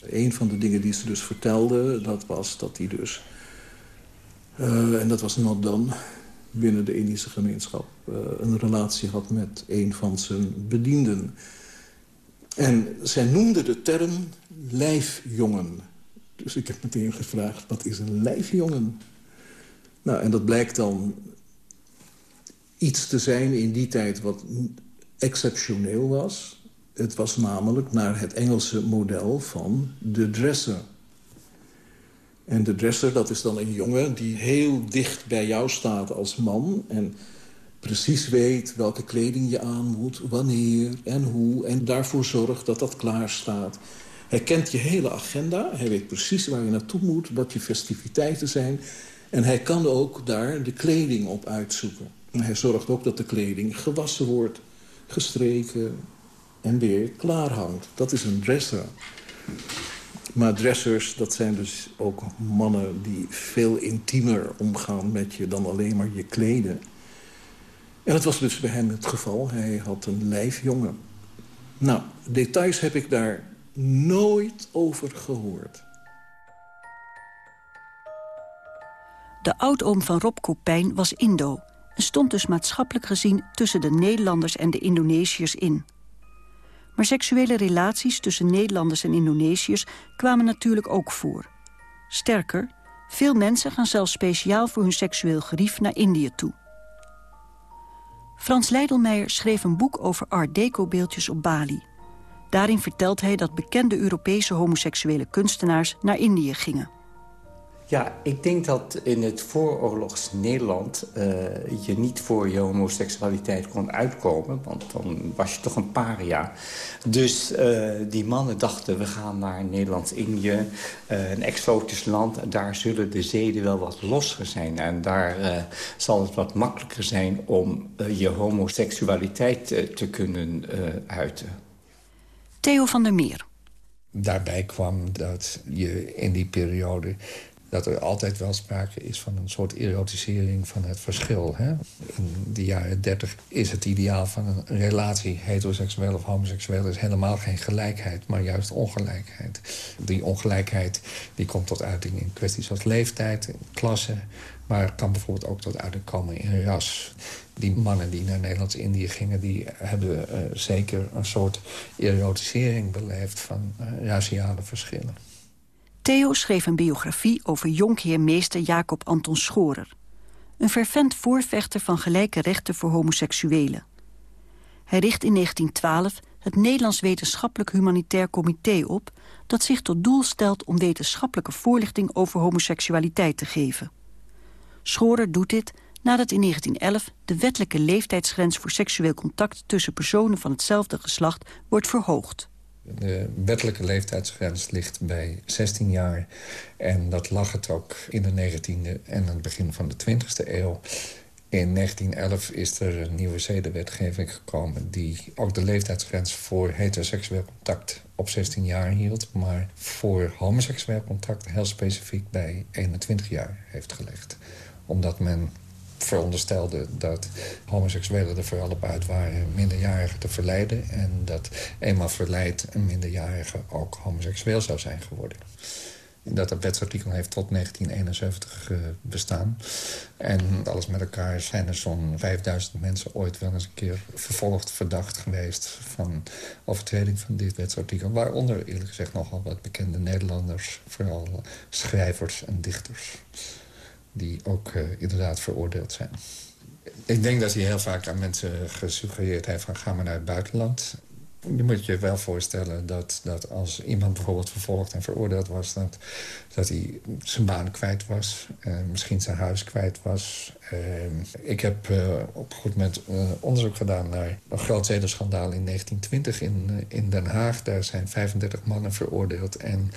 Een van de dingen die ze dus vertelde, dat was dat hij dus Uh, en dat was dan binnen de Indische gemeenschap... Uh, een relatie had met een van zijn bedienden. En zij noemde de term lijfjongen. Dus ik heb meteen gevraagd, wat is een lijfjongen? Nou, en dat blijkt dan iets te zijn in die tijd wat exceptioneel was. Het was namelijk naar het Engelse model van de dresser. En de dresser, dat is dan een jongen die heel dicht bij jou staat als man... en precies weet welke kleding je aan moet, wanneer en hoe... en daarvoor zorgt dat dat klaar staat. Hij kent je hele agenda, hij weet precies waar je naartoe moet... wat je festiviteiten zijn... en hij kan ook daar de kleding op uitzoeken. Hij zorgt ook dat de kleding gewassen wordt, gestreken en weer klaar hangt. Dat is een dresser. Maar dressers, dat zijn dus ook mannen die veel intiemer omgaan met je dan alleen maar je kleden. En dat was dus bij hem het geval. Hij had een lijfjongen. Nou, details heb ik daar nooit over gehoord. De oudoom van Rob Kopijn was Indo... stond dus maatschappelijk gezien tussen de Nederlanders en de Indonesiërs in. Maar seksuele relaties tussen Nederlanders en Indonesiërs kwamen natuurlijk ook voor. Sterker, veel mensen gaan zelfs speciaal voor hun seksueel gerief naar Indië toe. Frans Leidelmeijer schreef een boek over art deco-beeldjes op Bali. Daarin vertelt hij dat bekende Europese homoseksuele kunstenaars naar Indië gingen. Ja, ik denk dat in het vooroorlogs Nederland uh, je niet voor je homoseksualiteit kon uitkomen. Want dan was je toch een paria. Dus uh, die mannen dachten, we gaan naar Nederlands-Indië, uh, een exotisch land. Daar zullen de zeden wel wat losser zijn. En daar zal het wat makkelijker zijn om je homoseksualiteit te kunnen uiten. Theo van der Meer. Daarbij kwam dat je in die periode dat er altijd wel sprake is van een soort erotisering van het verschil. Hè? In de jaren dertig is het ideaal van een relatie, heteroseksueel of homoseksueel... is helemaal geen gelijkheid, maar juist ongelijkheid. Die ongelijkheid die komt tot uiting in kwesties als leeftijd, klasse... maar kan bijvoorbeeld ook tot uiting komen in ras. Die mannen die naar Nederlands-Indië gingen... die hebben uh, zeker een soort erotisering beleefd van uh, raciale verschillen. Theo schreef een biografie over jonkheer meester Jacob Anton Schorer. Een fervent voorvechter van gelijke rechten voor homoseksuelen. Hij richt in 1912 het Nederlands Wetenschappelijk Humanitair Comité op... dat zich tot doel stelt om wetenschappelijke voorlichting over homoseksualiteit te geven. Schorer doet dit nadat in 1911 de wettelijke leeftijdsgrens voor seksueel contact... tussen personen van hetzelfde geslacht wordt verhoogd. De wettelijke leeftijdsgrens ligt bij 16 jaar. En dat lag het ook in de 19e en het begin van de 20e eeuw. In 1911 is er een nieuwe zedenwetgeving gekomen... die ook de leeftijdsgrens voor heteroseksueel contact op 16 jaar hield... maar voor homoseksueel contact heel specifiek bij 21 jaar heeft gelegd. Omdat men veronderstelde dat homoseksuelen er vooral op uit waren minderjarigen te verleiden. En dat eenmaal verleid een minderjarige ook homoseksueel zou zijn geworden. Dat dat wetsartikel heeft tot 1971 uh, bestaan. En alles met elkaar zijn er zo'n 5000 mensen ooit wel eens een keer vervolgd, verdacht geweest van overtreding van dit wetsartikel. Waaronder eerlijk gezegd nogal wat bekende Nederlanders, vooral schrijvers en dichters die ook uh, inderdaad veroordeeld zijn. Ik denk dat hij heel vaak aan mensen gesuggereerd heeft van ga maar naar het buitenland. Je moet je wel voorstellen dat, dat als iemand bijvoorbeeld vervolgd en veroordeeld was... dat, dat hij zijn baan kwijt was, uh, misschien zijn huis kwijt was. Uh, ik heb op een goed moment onderzoek gedaan naar een groot zedenschandaal in 1920 in, in Den Haag. Daar zijn 35 mannen veroordeeld en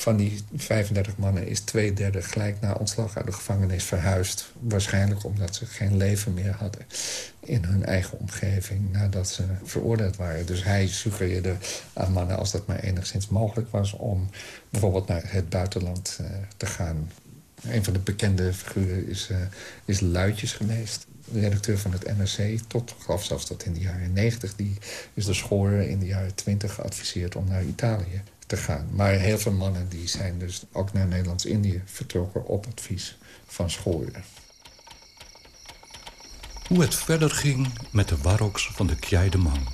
van die 35 mannen is twee derde gelijk na ontslag uit de gevangenis verhuisd. Waarschijnlijk omdat ze geen leven meer hadden in hun eigen omgeving nadat ze veroordeeld waren. Dus hij suggereerde aan mannen als dat maar enigszins mogelijk was... om bijvoorbeeld naar het buitenland uh, te gaan. Een van de bekende figuren is, uh, is Luitjes geweest. Redacteur van het NRC, tot, geloof zelfs tot in de jaren 90... die is de schoren in de jaren 20 geadviseerd om naar Italië te gaan. Maar heel veel mannen die zijn dus ook naar Nederlands-Indië vertrokken op advies van schooien. Hoe het verder ging met de waroks van de Kjaidemang.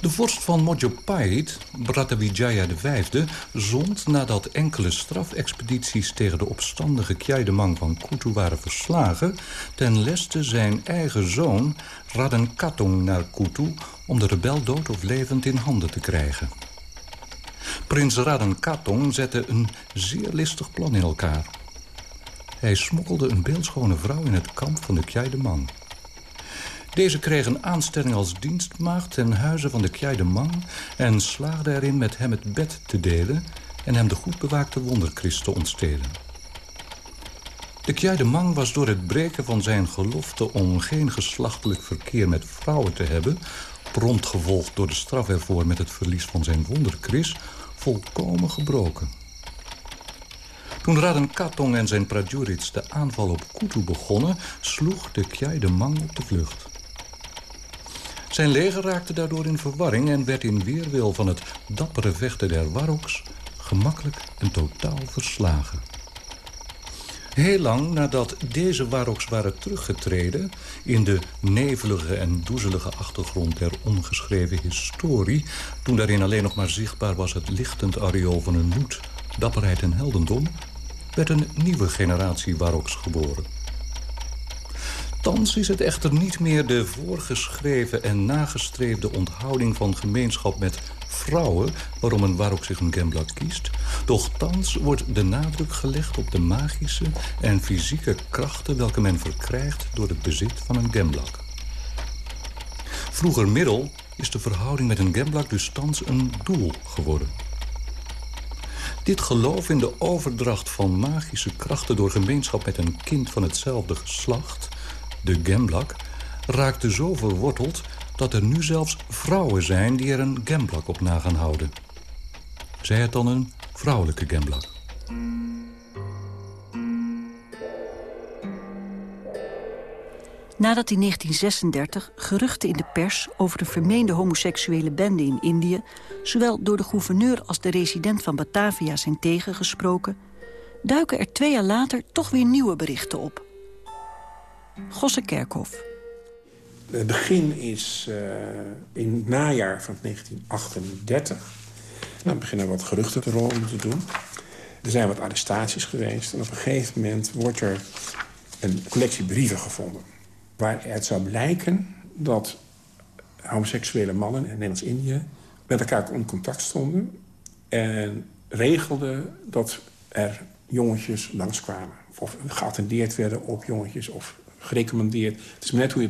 De vorst van Mojopahit, Bratawijaya V, zond nadat enkele strafexpedities tegen de opstandige Kjaidemang van Kutu waren verslagen, ten leste zijn eigen zoon Raden Katong naar Kutu om de rebel dood of levend in handen te krijgen. Prins Raden Katong zette een zeer listig plan in elkaar. Hij smokkelde een beeldschone vrouw in het kamp van de Kjaidemang. Deze kreeg een aanstelling als dienstmaagd ten huize van de Kjai Mang... en slaagde erin met hem het bed te delen... en hem de goed bewaakte wonderkrist te ontstelen. De Kjai de Mang was door het breken van zijn gelofte... om geen geslachtelijk verkeer met vrouwen te hebben... prompt gevolgd door de straf ervoor met het verlies van zijn wonderkris... volkomen gebroken. Toen Raden Katong en zijn Prajurits de aanval op Kutu begonnen... sloeg de Kjai de Mang op de vlucht. Zijn leger raakte daardoor in verwarring... en werd in weerwil van het dappere vechten der Waroks... gemakkelijk en totaal verslagen. Heel lang nadat deze Waroks waren teruggetreden... in de nevelige en doezelige achtergrond der ongeschreven historie... toen daarin alleen nog maar zichtbaar was het lichtend areool van hun moed... dapperheid en heldendom... werd een nieuwe generatie Waroks geboren. Thans is het echter niet meer de voorgeschreven en nagestreefde onthouding van gemeenschap met vrouwen... waarom een Warok zich een gemblad kiest. Doch thans wordt de nadruk gelegd op de magische en fysieke krachten... welke men verkrijgt door het bezit van een gemblak. Vroeger middel is de verhouding met een gemblak dus thans een doel geworden. Dit geloof in de overdracht van magische krachten... door gemeenschap met een kind van hetzelfde geslacht de gemblak, raakte zo verworteld dat er nu zelfs vrouwen zijn die er een gemblak op na gaan houden. Zij het dan een vrouwelijke gemblak. Nadat in 1936 geruchten in de pers over een vermeende homoseksuele bende in Indië... zowel door de gouverneur als de resident van Batavia zijn tegengesproken... duiken er twee jaar later toch weer nieuwe berichten op. Gosse Kerkhof. Het begin is uh, in het najaar van 1938. Dan beginnen wat geruchten te rollen te doen. Er zijn wat arrestaties geweest. En op een gegeven moment wordt er een collectie brieven gevonden. Waaruit zou blijken dat homoseksuele mannen in Nederlands-Indië... met elkaar in contact stonden. En regelden dat er jongetjes langskwamen. Of geattendeerd werden op jongetjes of gerecommandeerd. Het is net hoe je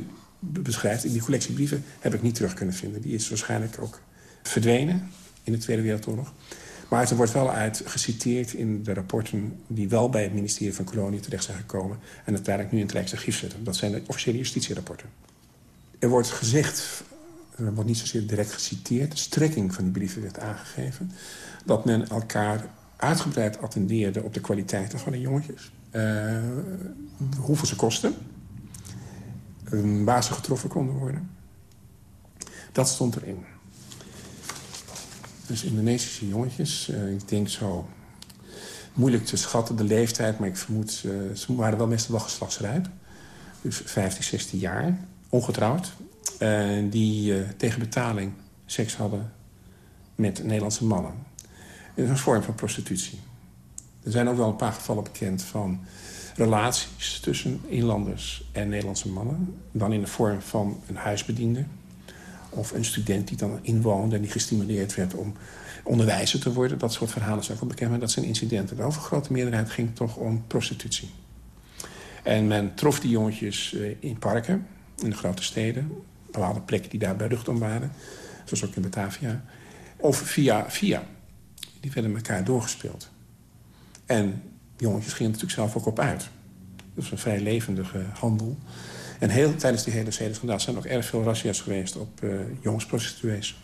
het beschrijft. In die collectie brieven heb ik niet terug kunnen vinden. Die is waarschijnlijk ook verdwenen in de Tweede Wereldoorlog. Maar er wordt wel uit geciteerd in de rapporten... die wel bij het ministerie van Koloniën terecht zijn gekomen... en uiteindelijk nu in het Rijksarchief zitten. Dat zijn de officiële justitierapporten. Er wordt gezegd, er wordt niet zozeer direct geciteerd... de strekking van die brieven werd aangegeven... dat men elkaar uitgebreid attendeerde op de kwaliteiten van de jongetjes. Uh, hoeveel ze kosten waar ze getroffen konden worden. Dat stond erin. Dus Indonesische jongetjes, uh, ik denk zo... moeilijk te schatten de leeftijd, maar ik vermoed... Uh, ze waren wel meestal wel geslachtsrijp. Dus 15, 16 jaar, ongetrouwd. Uh, die tegen betaling seks hadden met Nederlandse mannen. Het is een vorm van prostitutie. Er zijn ook wel een paar gevallen bekend van relaties tussen inlanders en Nederlandse mannen. Dan in de vorm van een huisbediende. Of een student die dan inwoonde en die gestimuleerd werd om onderwijzer te worden. Dat soort verhalen zijn wel bekend, maar dat zijn incidenten. De overgrote meerderheid ging toch om prostitutie. En men trof die jongetjes eh, in parken, in de grote steden. Bepaalde plekken die daar berucht om waren. Zoals ook in Batavia. Of via via. Die werden elkaar doorgespeeld. En jongetjes gingen natuurlijk zelf ook op uit. Dat is een vrij levendige handel. En heel, tijdens die hele zedenschandaal zijn er nog erg veel razzia's geweest op uh, jongensprostituees.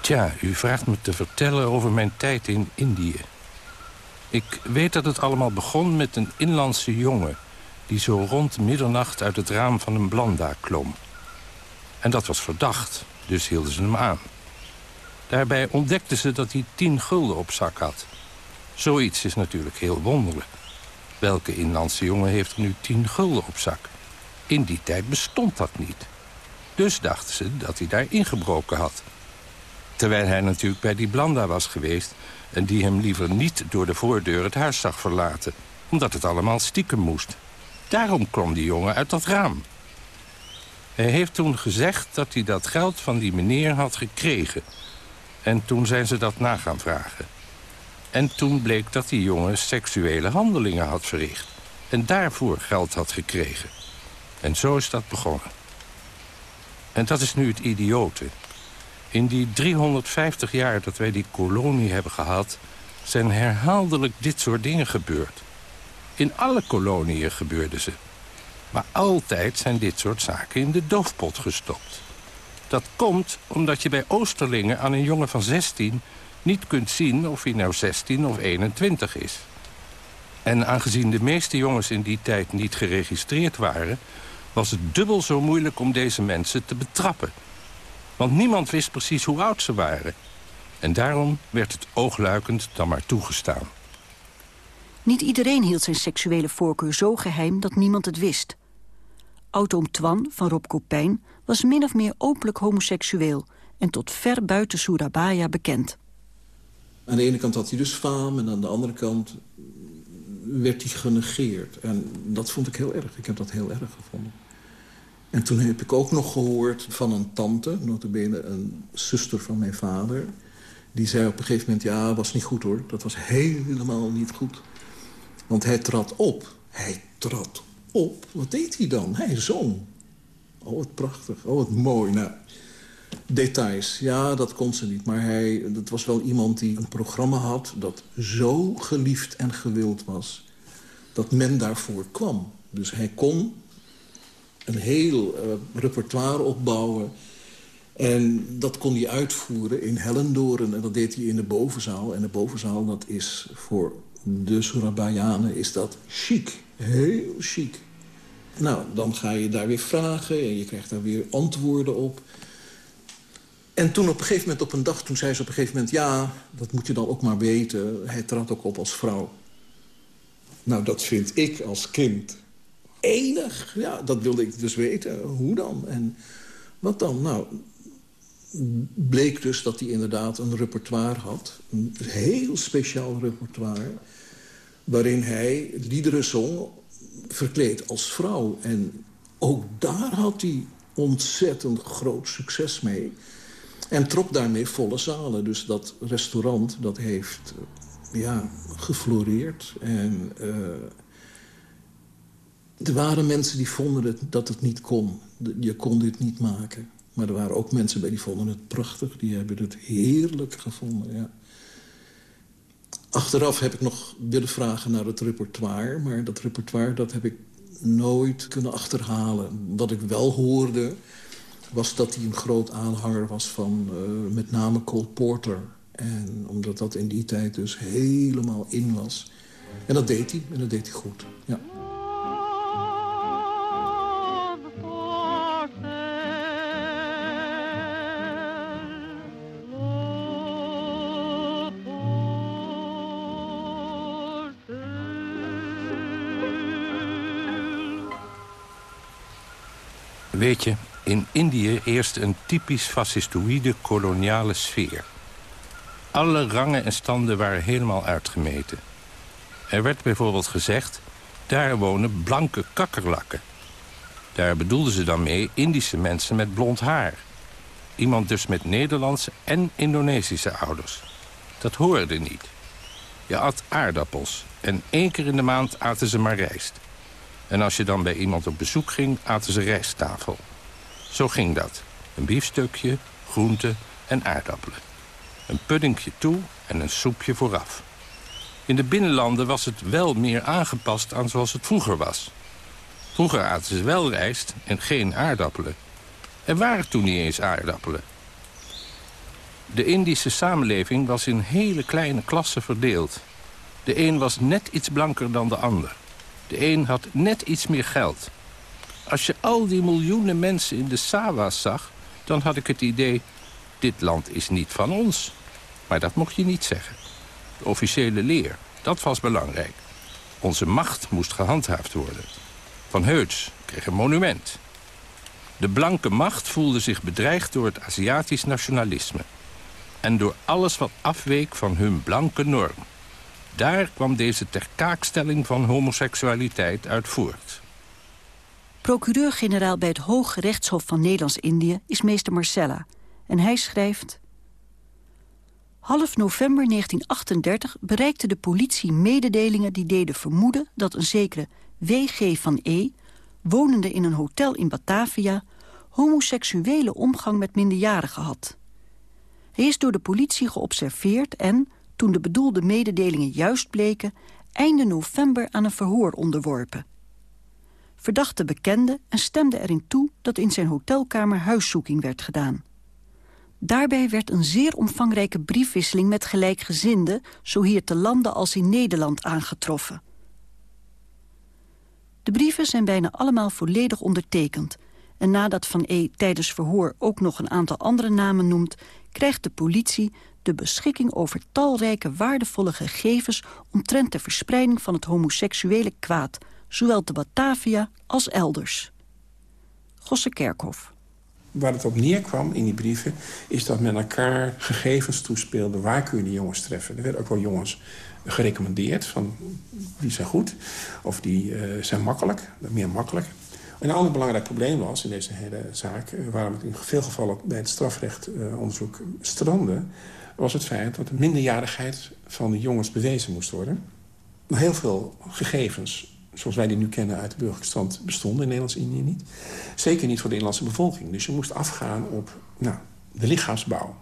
Tja, u vraagt me te vertellen over mijn tijd in Indië. Ik weet dat het allemaal begon met een inlandse jongen... die zo rond middernacht uit het raam van een blanda klom. En dat was verdacht, dus hielden ze hem aan. Daarbij ontdekten ze dat hij tien gulden op zak had. Zoiets is natuurlijk heel wonderlijk. Welke inlandse jongen heeft nu tien gulden op zak? In die tijd bestond dat niet. Dus dachten ze dat hij daar ingebroken had. Terwijl hij natuurlijk bij die Blanda was geweest... en die hem liever niet door de voordeur het huis zag verlaten... omdat het allemaal stiekem moest. Daarom kwam die jongen uit dat raam. Hij heeft toen gezegd dat hij dat geld van die meneer had gekregen. En toen zijn ze dat na gaan vragen. En toen bleek dat die jongen seksuele handelingen had verricht. En daarvoor geld had gekregen. En zo is dat begonnen. En dat is nu het idiote. In die 350 jaar dat wij die kolonie hebben gehad... zijn herhaaldelijk dit soort dingen gebeurd. In alle koloniën gebeurden ze. Maar altijd zijn dit soort zaken in de doofpot gestopt. Dat komt omdat je bij Oosterlingen aan een jongen van 16 niet kunt zien of hij nou 16 of 21 is. En aangezien de meeste jongens in die tijd niet geregistreerd waren... was het dubbel zo moeilijk om deze mensen te betrappen. Want niemand wist precies hoe oud ze waren. En daarom werd het oogluikend dan maar toegestaan. Niet iedereen hield zijn seksuele voorkeur zo geheim dat niemand het wist. Oud-oom Twan van Rob Kopijn was min of meer openlijk homoseksueel... en tot ver buiten Surabaya bekend. Aan de ene kant had hij dus faam en aan de andere kant werd hij genegeerd. En dat vond ik heel erg. Ik heb dat heel erg gevonden. En toen heb ik ook nog gehoord van een tante, notabene een zuster van mijn vader... die zei op een gegeven moment, ja, was niet goed hoor. Dat was helemaal niet goed. Want hij trad op. Hij trad op. Wat deed hij dan? Hij zong. Oh, wat prachtig. Oh, wat mooi. Nou, details. Ja, dat kon ze niet. Maar hij, dat was wel iemand die een programma had... dat zo geliefd en gewild was... dat men daarvoor kwam. Dus hij kon een heel uh, repertoire opbouwen... En dat kon hij uitvoeren in Hellendoren. En dat deed hij in de bovenzaal. En de bovenzaal, dat is voor de Surabayanen, is dat chic. Heel chic. Nou, dan ga je daar weer vragen en je krijgt daar weer antwoorden op. En toen op een gegeven moment, op een dag, toen zei ze op een gegeven moment... ja, dat moet je dan ook maar weten, hij trad ook op als vrouw. Nou, dat vind ik als kind enig. Ja, dat wilde ik dus weten. Hoe dan? En wat dan? Nou, bleek dus dat hij inderdaad een repertoire had. Een heel speciaal repertoire. Waarin hij liederen zong verkleed als vrouw. En ook daar had hij ontzettend groot succes mee. En trok daarmee volle zalen. Dus dat restaurant dat heeft ja, gefloreerd. En uh, er waren mensen die vonden het, dat het niet kon. Je kon dit niet maken. Maar er waren ook mensen bij die vonden het prachtig. Die hebben het heerlijk gevonden, ja. Achteraf heb ik nog willen vragen naar het repertoire. Maar dat repertoire dat heb ik nooit kunnen achterhalen. Wat ik wel hoorde was dat hij een groot aanhanger was van uh, met name Cole Porter. En omdat dat in die tijd dus helemaal in was. En dat deed hij, en dat deed hij goed. Ja. Weet je, in Indië eerst een typisch fascistoïde koloniale sfeer. Alle rangen en standen waren helemaal uitgemeten. Er werd bijvoorbeeld gezegd, daar wonen blanke kakkerlakken. Daar bedoelden ze dan mee Indische mensen met blond haar. Iemand dus met Nederlandse en Indonesische ouders. Dat hoorde niet. Je at aardappels en één keer in de maand aten ze maar rijst. En als je dan bij iemand op bezoek ging, aten ze rijsttafel. Zo ging dat. Een biefstukje, groenten en aardappelen. Een puddingje toe en een soepje vooraf. In de binnenlanden was het wel meer aangepast aan zoals het vroeger was. Vroeger aten ze wel rijst en geen aardappelen. Er waren toen niet eens aardappelen. De Indische samenleving was in hele kleine klassen verdeeld. De een was net iets blanker dan de ander. De een had net iets meer geld. Als je al die miljoenen mensen in de Sawa's zag... dan had ik het idee, dit land is niet van ons. Maar dat mocht je niet zeggen. De officiële leer. Dat was belangrijk. Onze macht moest gehandhaafd worden. Van Heuts kreeg een monument. De blanke macht voelde zich bedreigd door het Aziatisch nationalisme. En door alles wat afweek van hun blanke norm. Daar kwam deze terkaakstelling van homoseksualiteit uit voort. Procureur-generaal bij het Hoge Rechtshof van Nederlands-Indië is meester Marcella. En hij schrijft... Half november 1938 bereikte de politie mededelingen die deden vermoeden... dat een zekere W.G. van E., wonende in een hotel in Batavia... homoseksuele omgang met minderjarigen had. Hij is door de politie geobserveerd en, toen de bedoelde mededelingen juist bleken... einde november aan een verhoor onderworpen. Verdachte bekende en stemde erin toe dat in zijn hotelkamer huiszoeking werd gedaan. Daarbij werd een zeer omvangrijke briefwisseling met gelijkgezinden... zo hier te landen als in Nederland aangetroffen. De brieven zijn bijna allemaal volledig ondertekend... en nadat Van E. tijdens verhoor ook nog een aantal andere namen noemt... krijgt de politie de beschikking over talrijke waardevolle gegevens... omtrent de verspreiding van het homoseksuele kwaad... zowel te Batavia als elders. Gosse Kerkhof waar het op neerkwam in die brieven... is dat men elkaar gegevens toespeelde. Waar kun je die jongens treffen? Er werden ook wel jongens gerecommendeerd. Van, die zijn goed. Of die uh, zijn makkelijk. Meer makkelijk. Een ander belangrijk probleem was in deze hele zaak... Uh, waarom het in veel gevallen bij het strafrechtonderzoek uh, strandde... was het feit dat de minderjarigheid van de jongens bewezen moest worden. Heel veel gegevens zoals wij die nu kennen uit de burgerlijke stand... bestonden in Nederlands-Indië niet. Zeker niet voor de inlandse bevolking. Dus je moest afgaan op nou, de lichaamsbouw.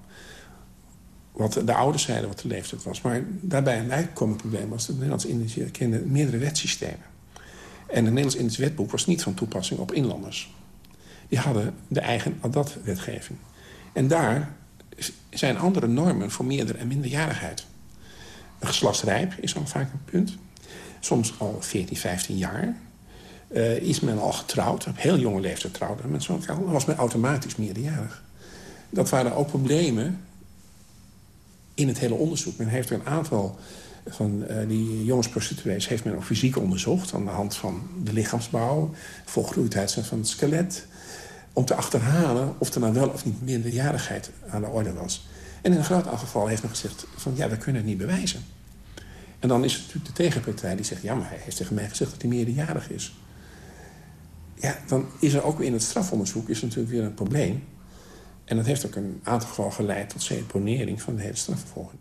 Wat de ouders zeiden wat de leeftijd was. Maar daarbij een bijkomend probleem was... dat de Nederlands-Indië kende meerdere wetsystemen. En het Nederlands-Indisch wetboek was niet van toepassing op inlanders. Die hadden de eigen adat-wetgeving. En daar zijn andere normen voor meerder- en minderjarigheid. Geslachtsrijp is dan vaak een punt soms al 14, 15 jaar. Uh, is men al getrouwd, op heel jonge leeftijd trouwde men. Dan was men automatisch meerderjarig. Dat waren ook problemen in het hele onderzoek. Men heeft er een aantal van uh, die jongensprostituees heeft men ook fysiek onderzocht... aan de hand van de lichaamsbouw, volgroeidheid van het skelet... om te achterhalen of er nou wel of niet minderjarigheid aan de orde was. En in een groot aantal gevallen heeft men gezegd... van ja, we kunnen het niet bewijzen. En dan is het natuurlijk de tegenpartij die zegt... ja, maar hij heeft tegen mij gezegd dat hij meerderjarig is. Ja, dan is er ook in het strafonderzoek is natuurlijk weer een probleem. En dat heeft ook een aantal gevallen geleid tot seponering van de hele strafvervolging.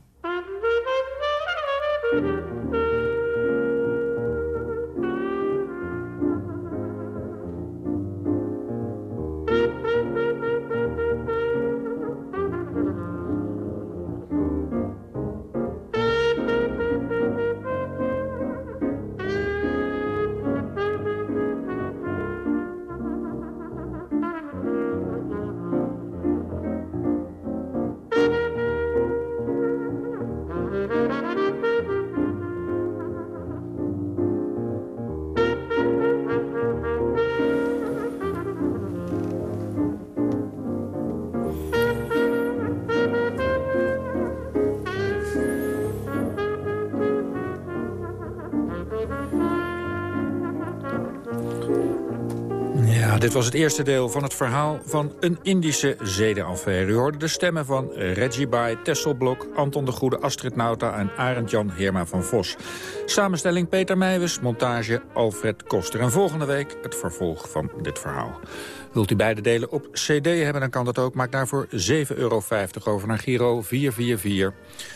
Dit was het eerste deel van het verhaal van een Indische zedenaffaire. U hoorde de stemmen van Reggie Bai, Tessel Blok, Anton de Goede, Astrid Nauta en Arend-Jan Heerma van Vos. Samenstelling Peter Meijwes, montage Alfred Koster. En volgende week het vervolg van dit verhaal. Wilt u beide delen op cd hebben, dan kan dat ook. Maak daarvoor 7,50 euro over naar Giro 444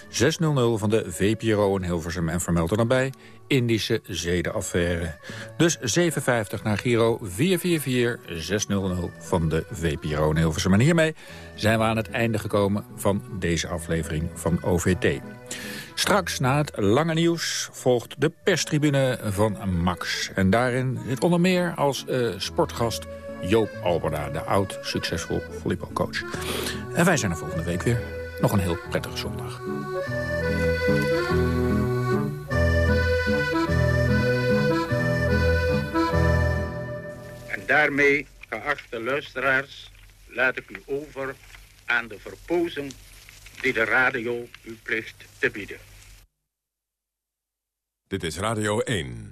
600 van de VPRO in Hilversum. En vermeld er dan bij Indische zedenaffaire. Dus 7,50 naar Giro 444 600 van de VPRO Hilversum. En hiermee zijn we aan het einde gekomen van deze aflevering van OVT. Straks na het lange nieuws volgt de perstribune van Max. En daarin zit onder meer als uh, sportgast Joop Alberda, de oud succesvol volleybalcoach. En wij zijn er volgende week weer. Nog een heel prettige zondag. Daarmee, geachte luisteraars, laat ik u over aan de verpozen die de radio u plicht te bieden. Dit is Radio 1.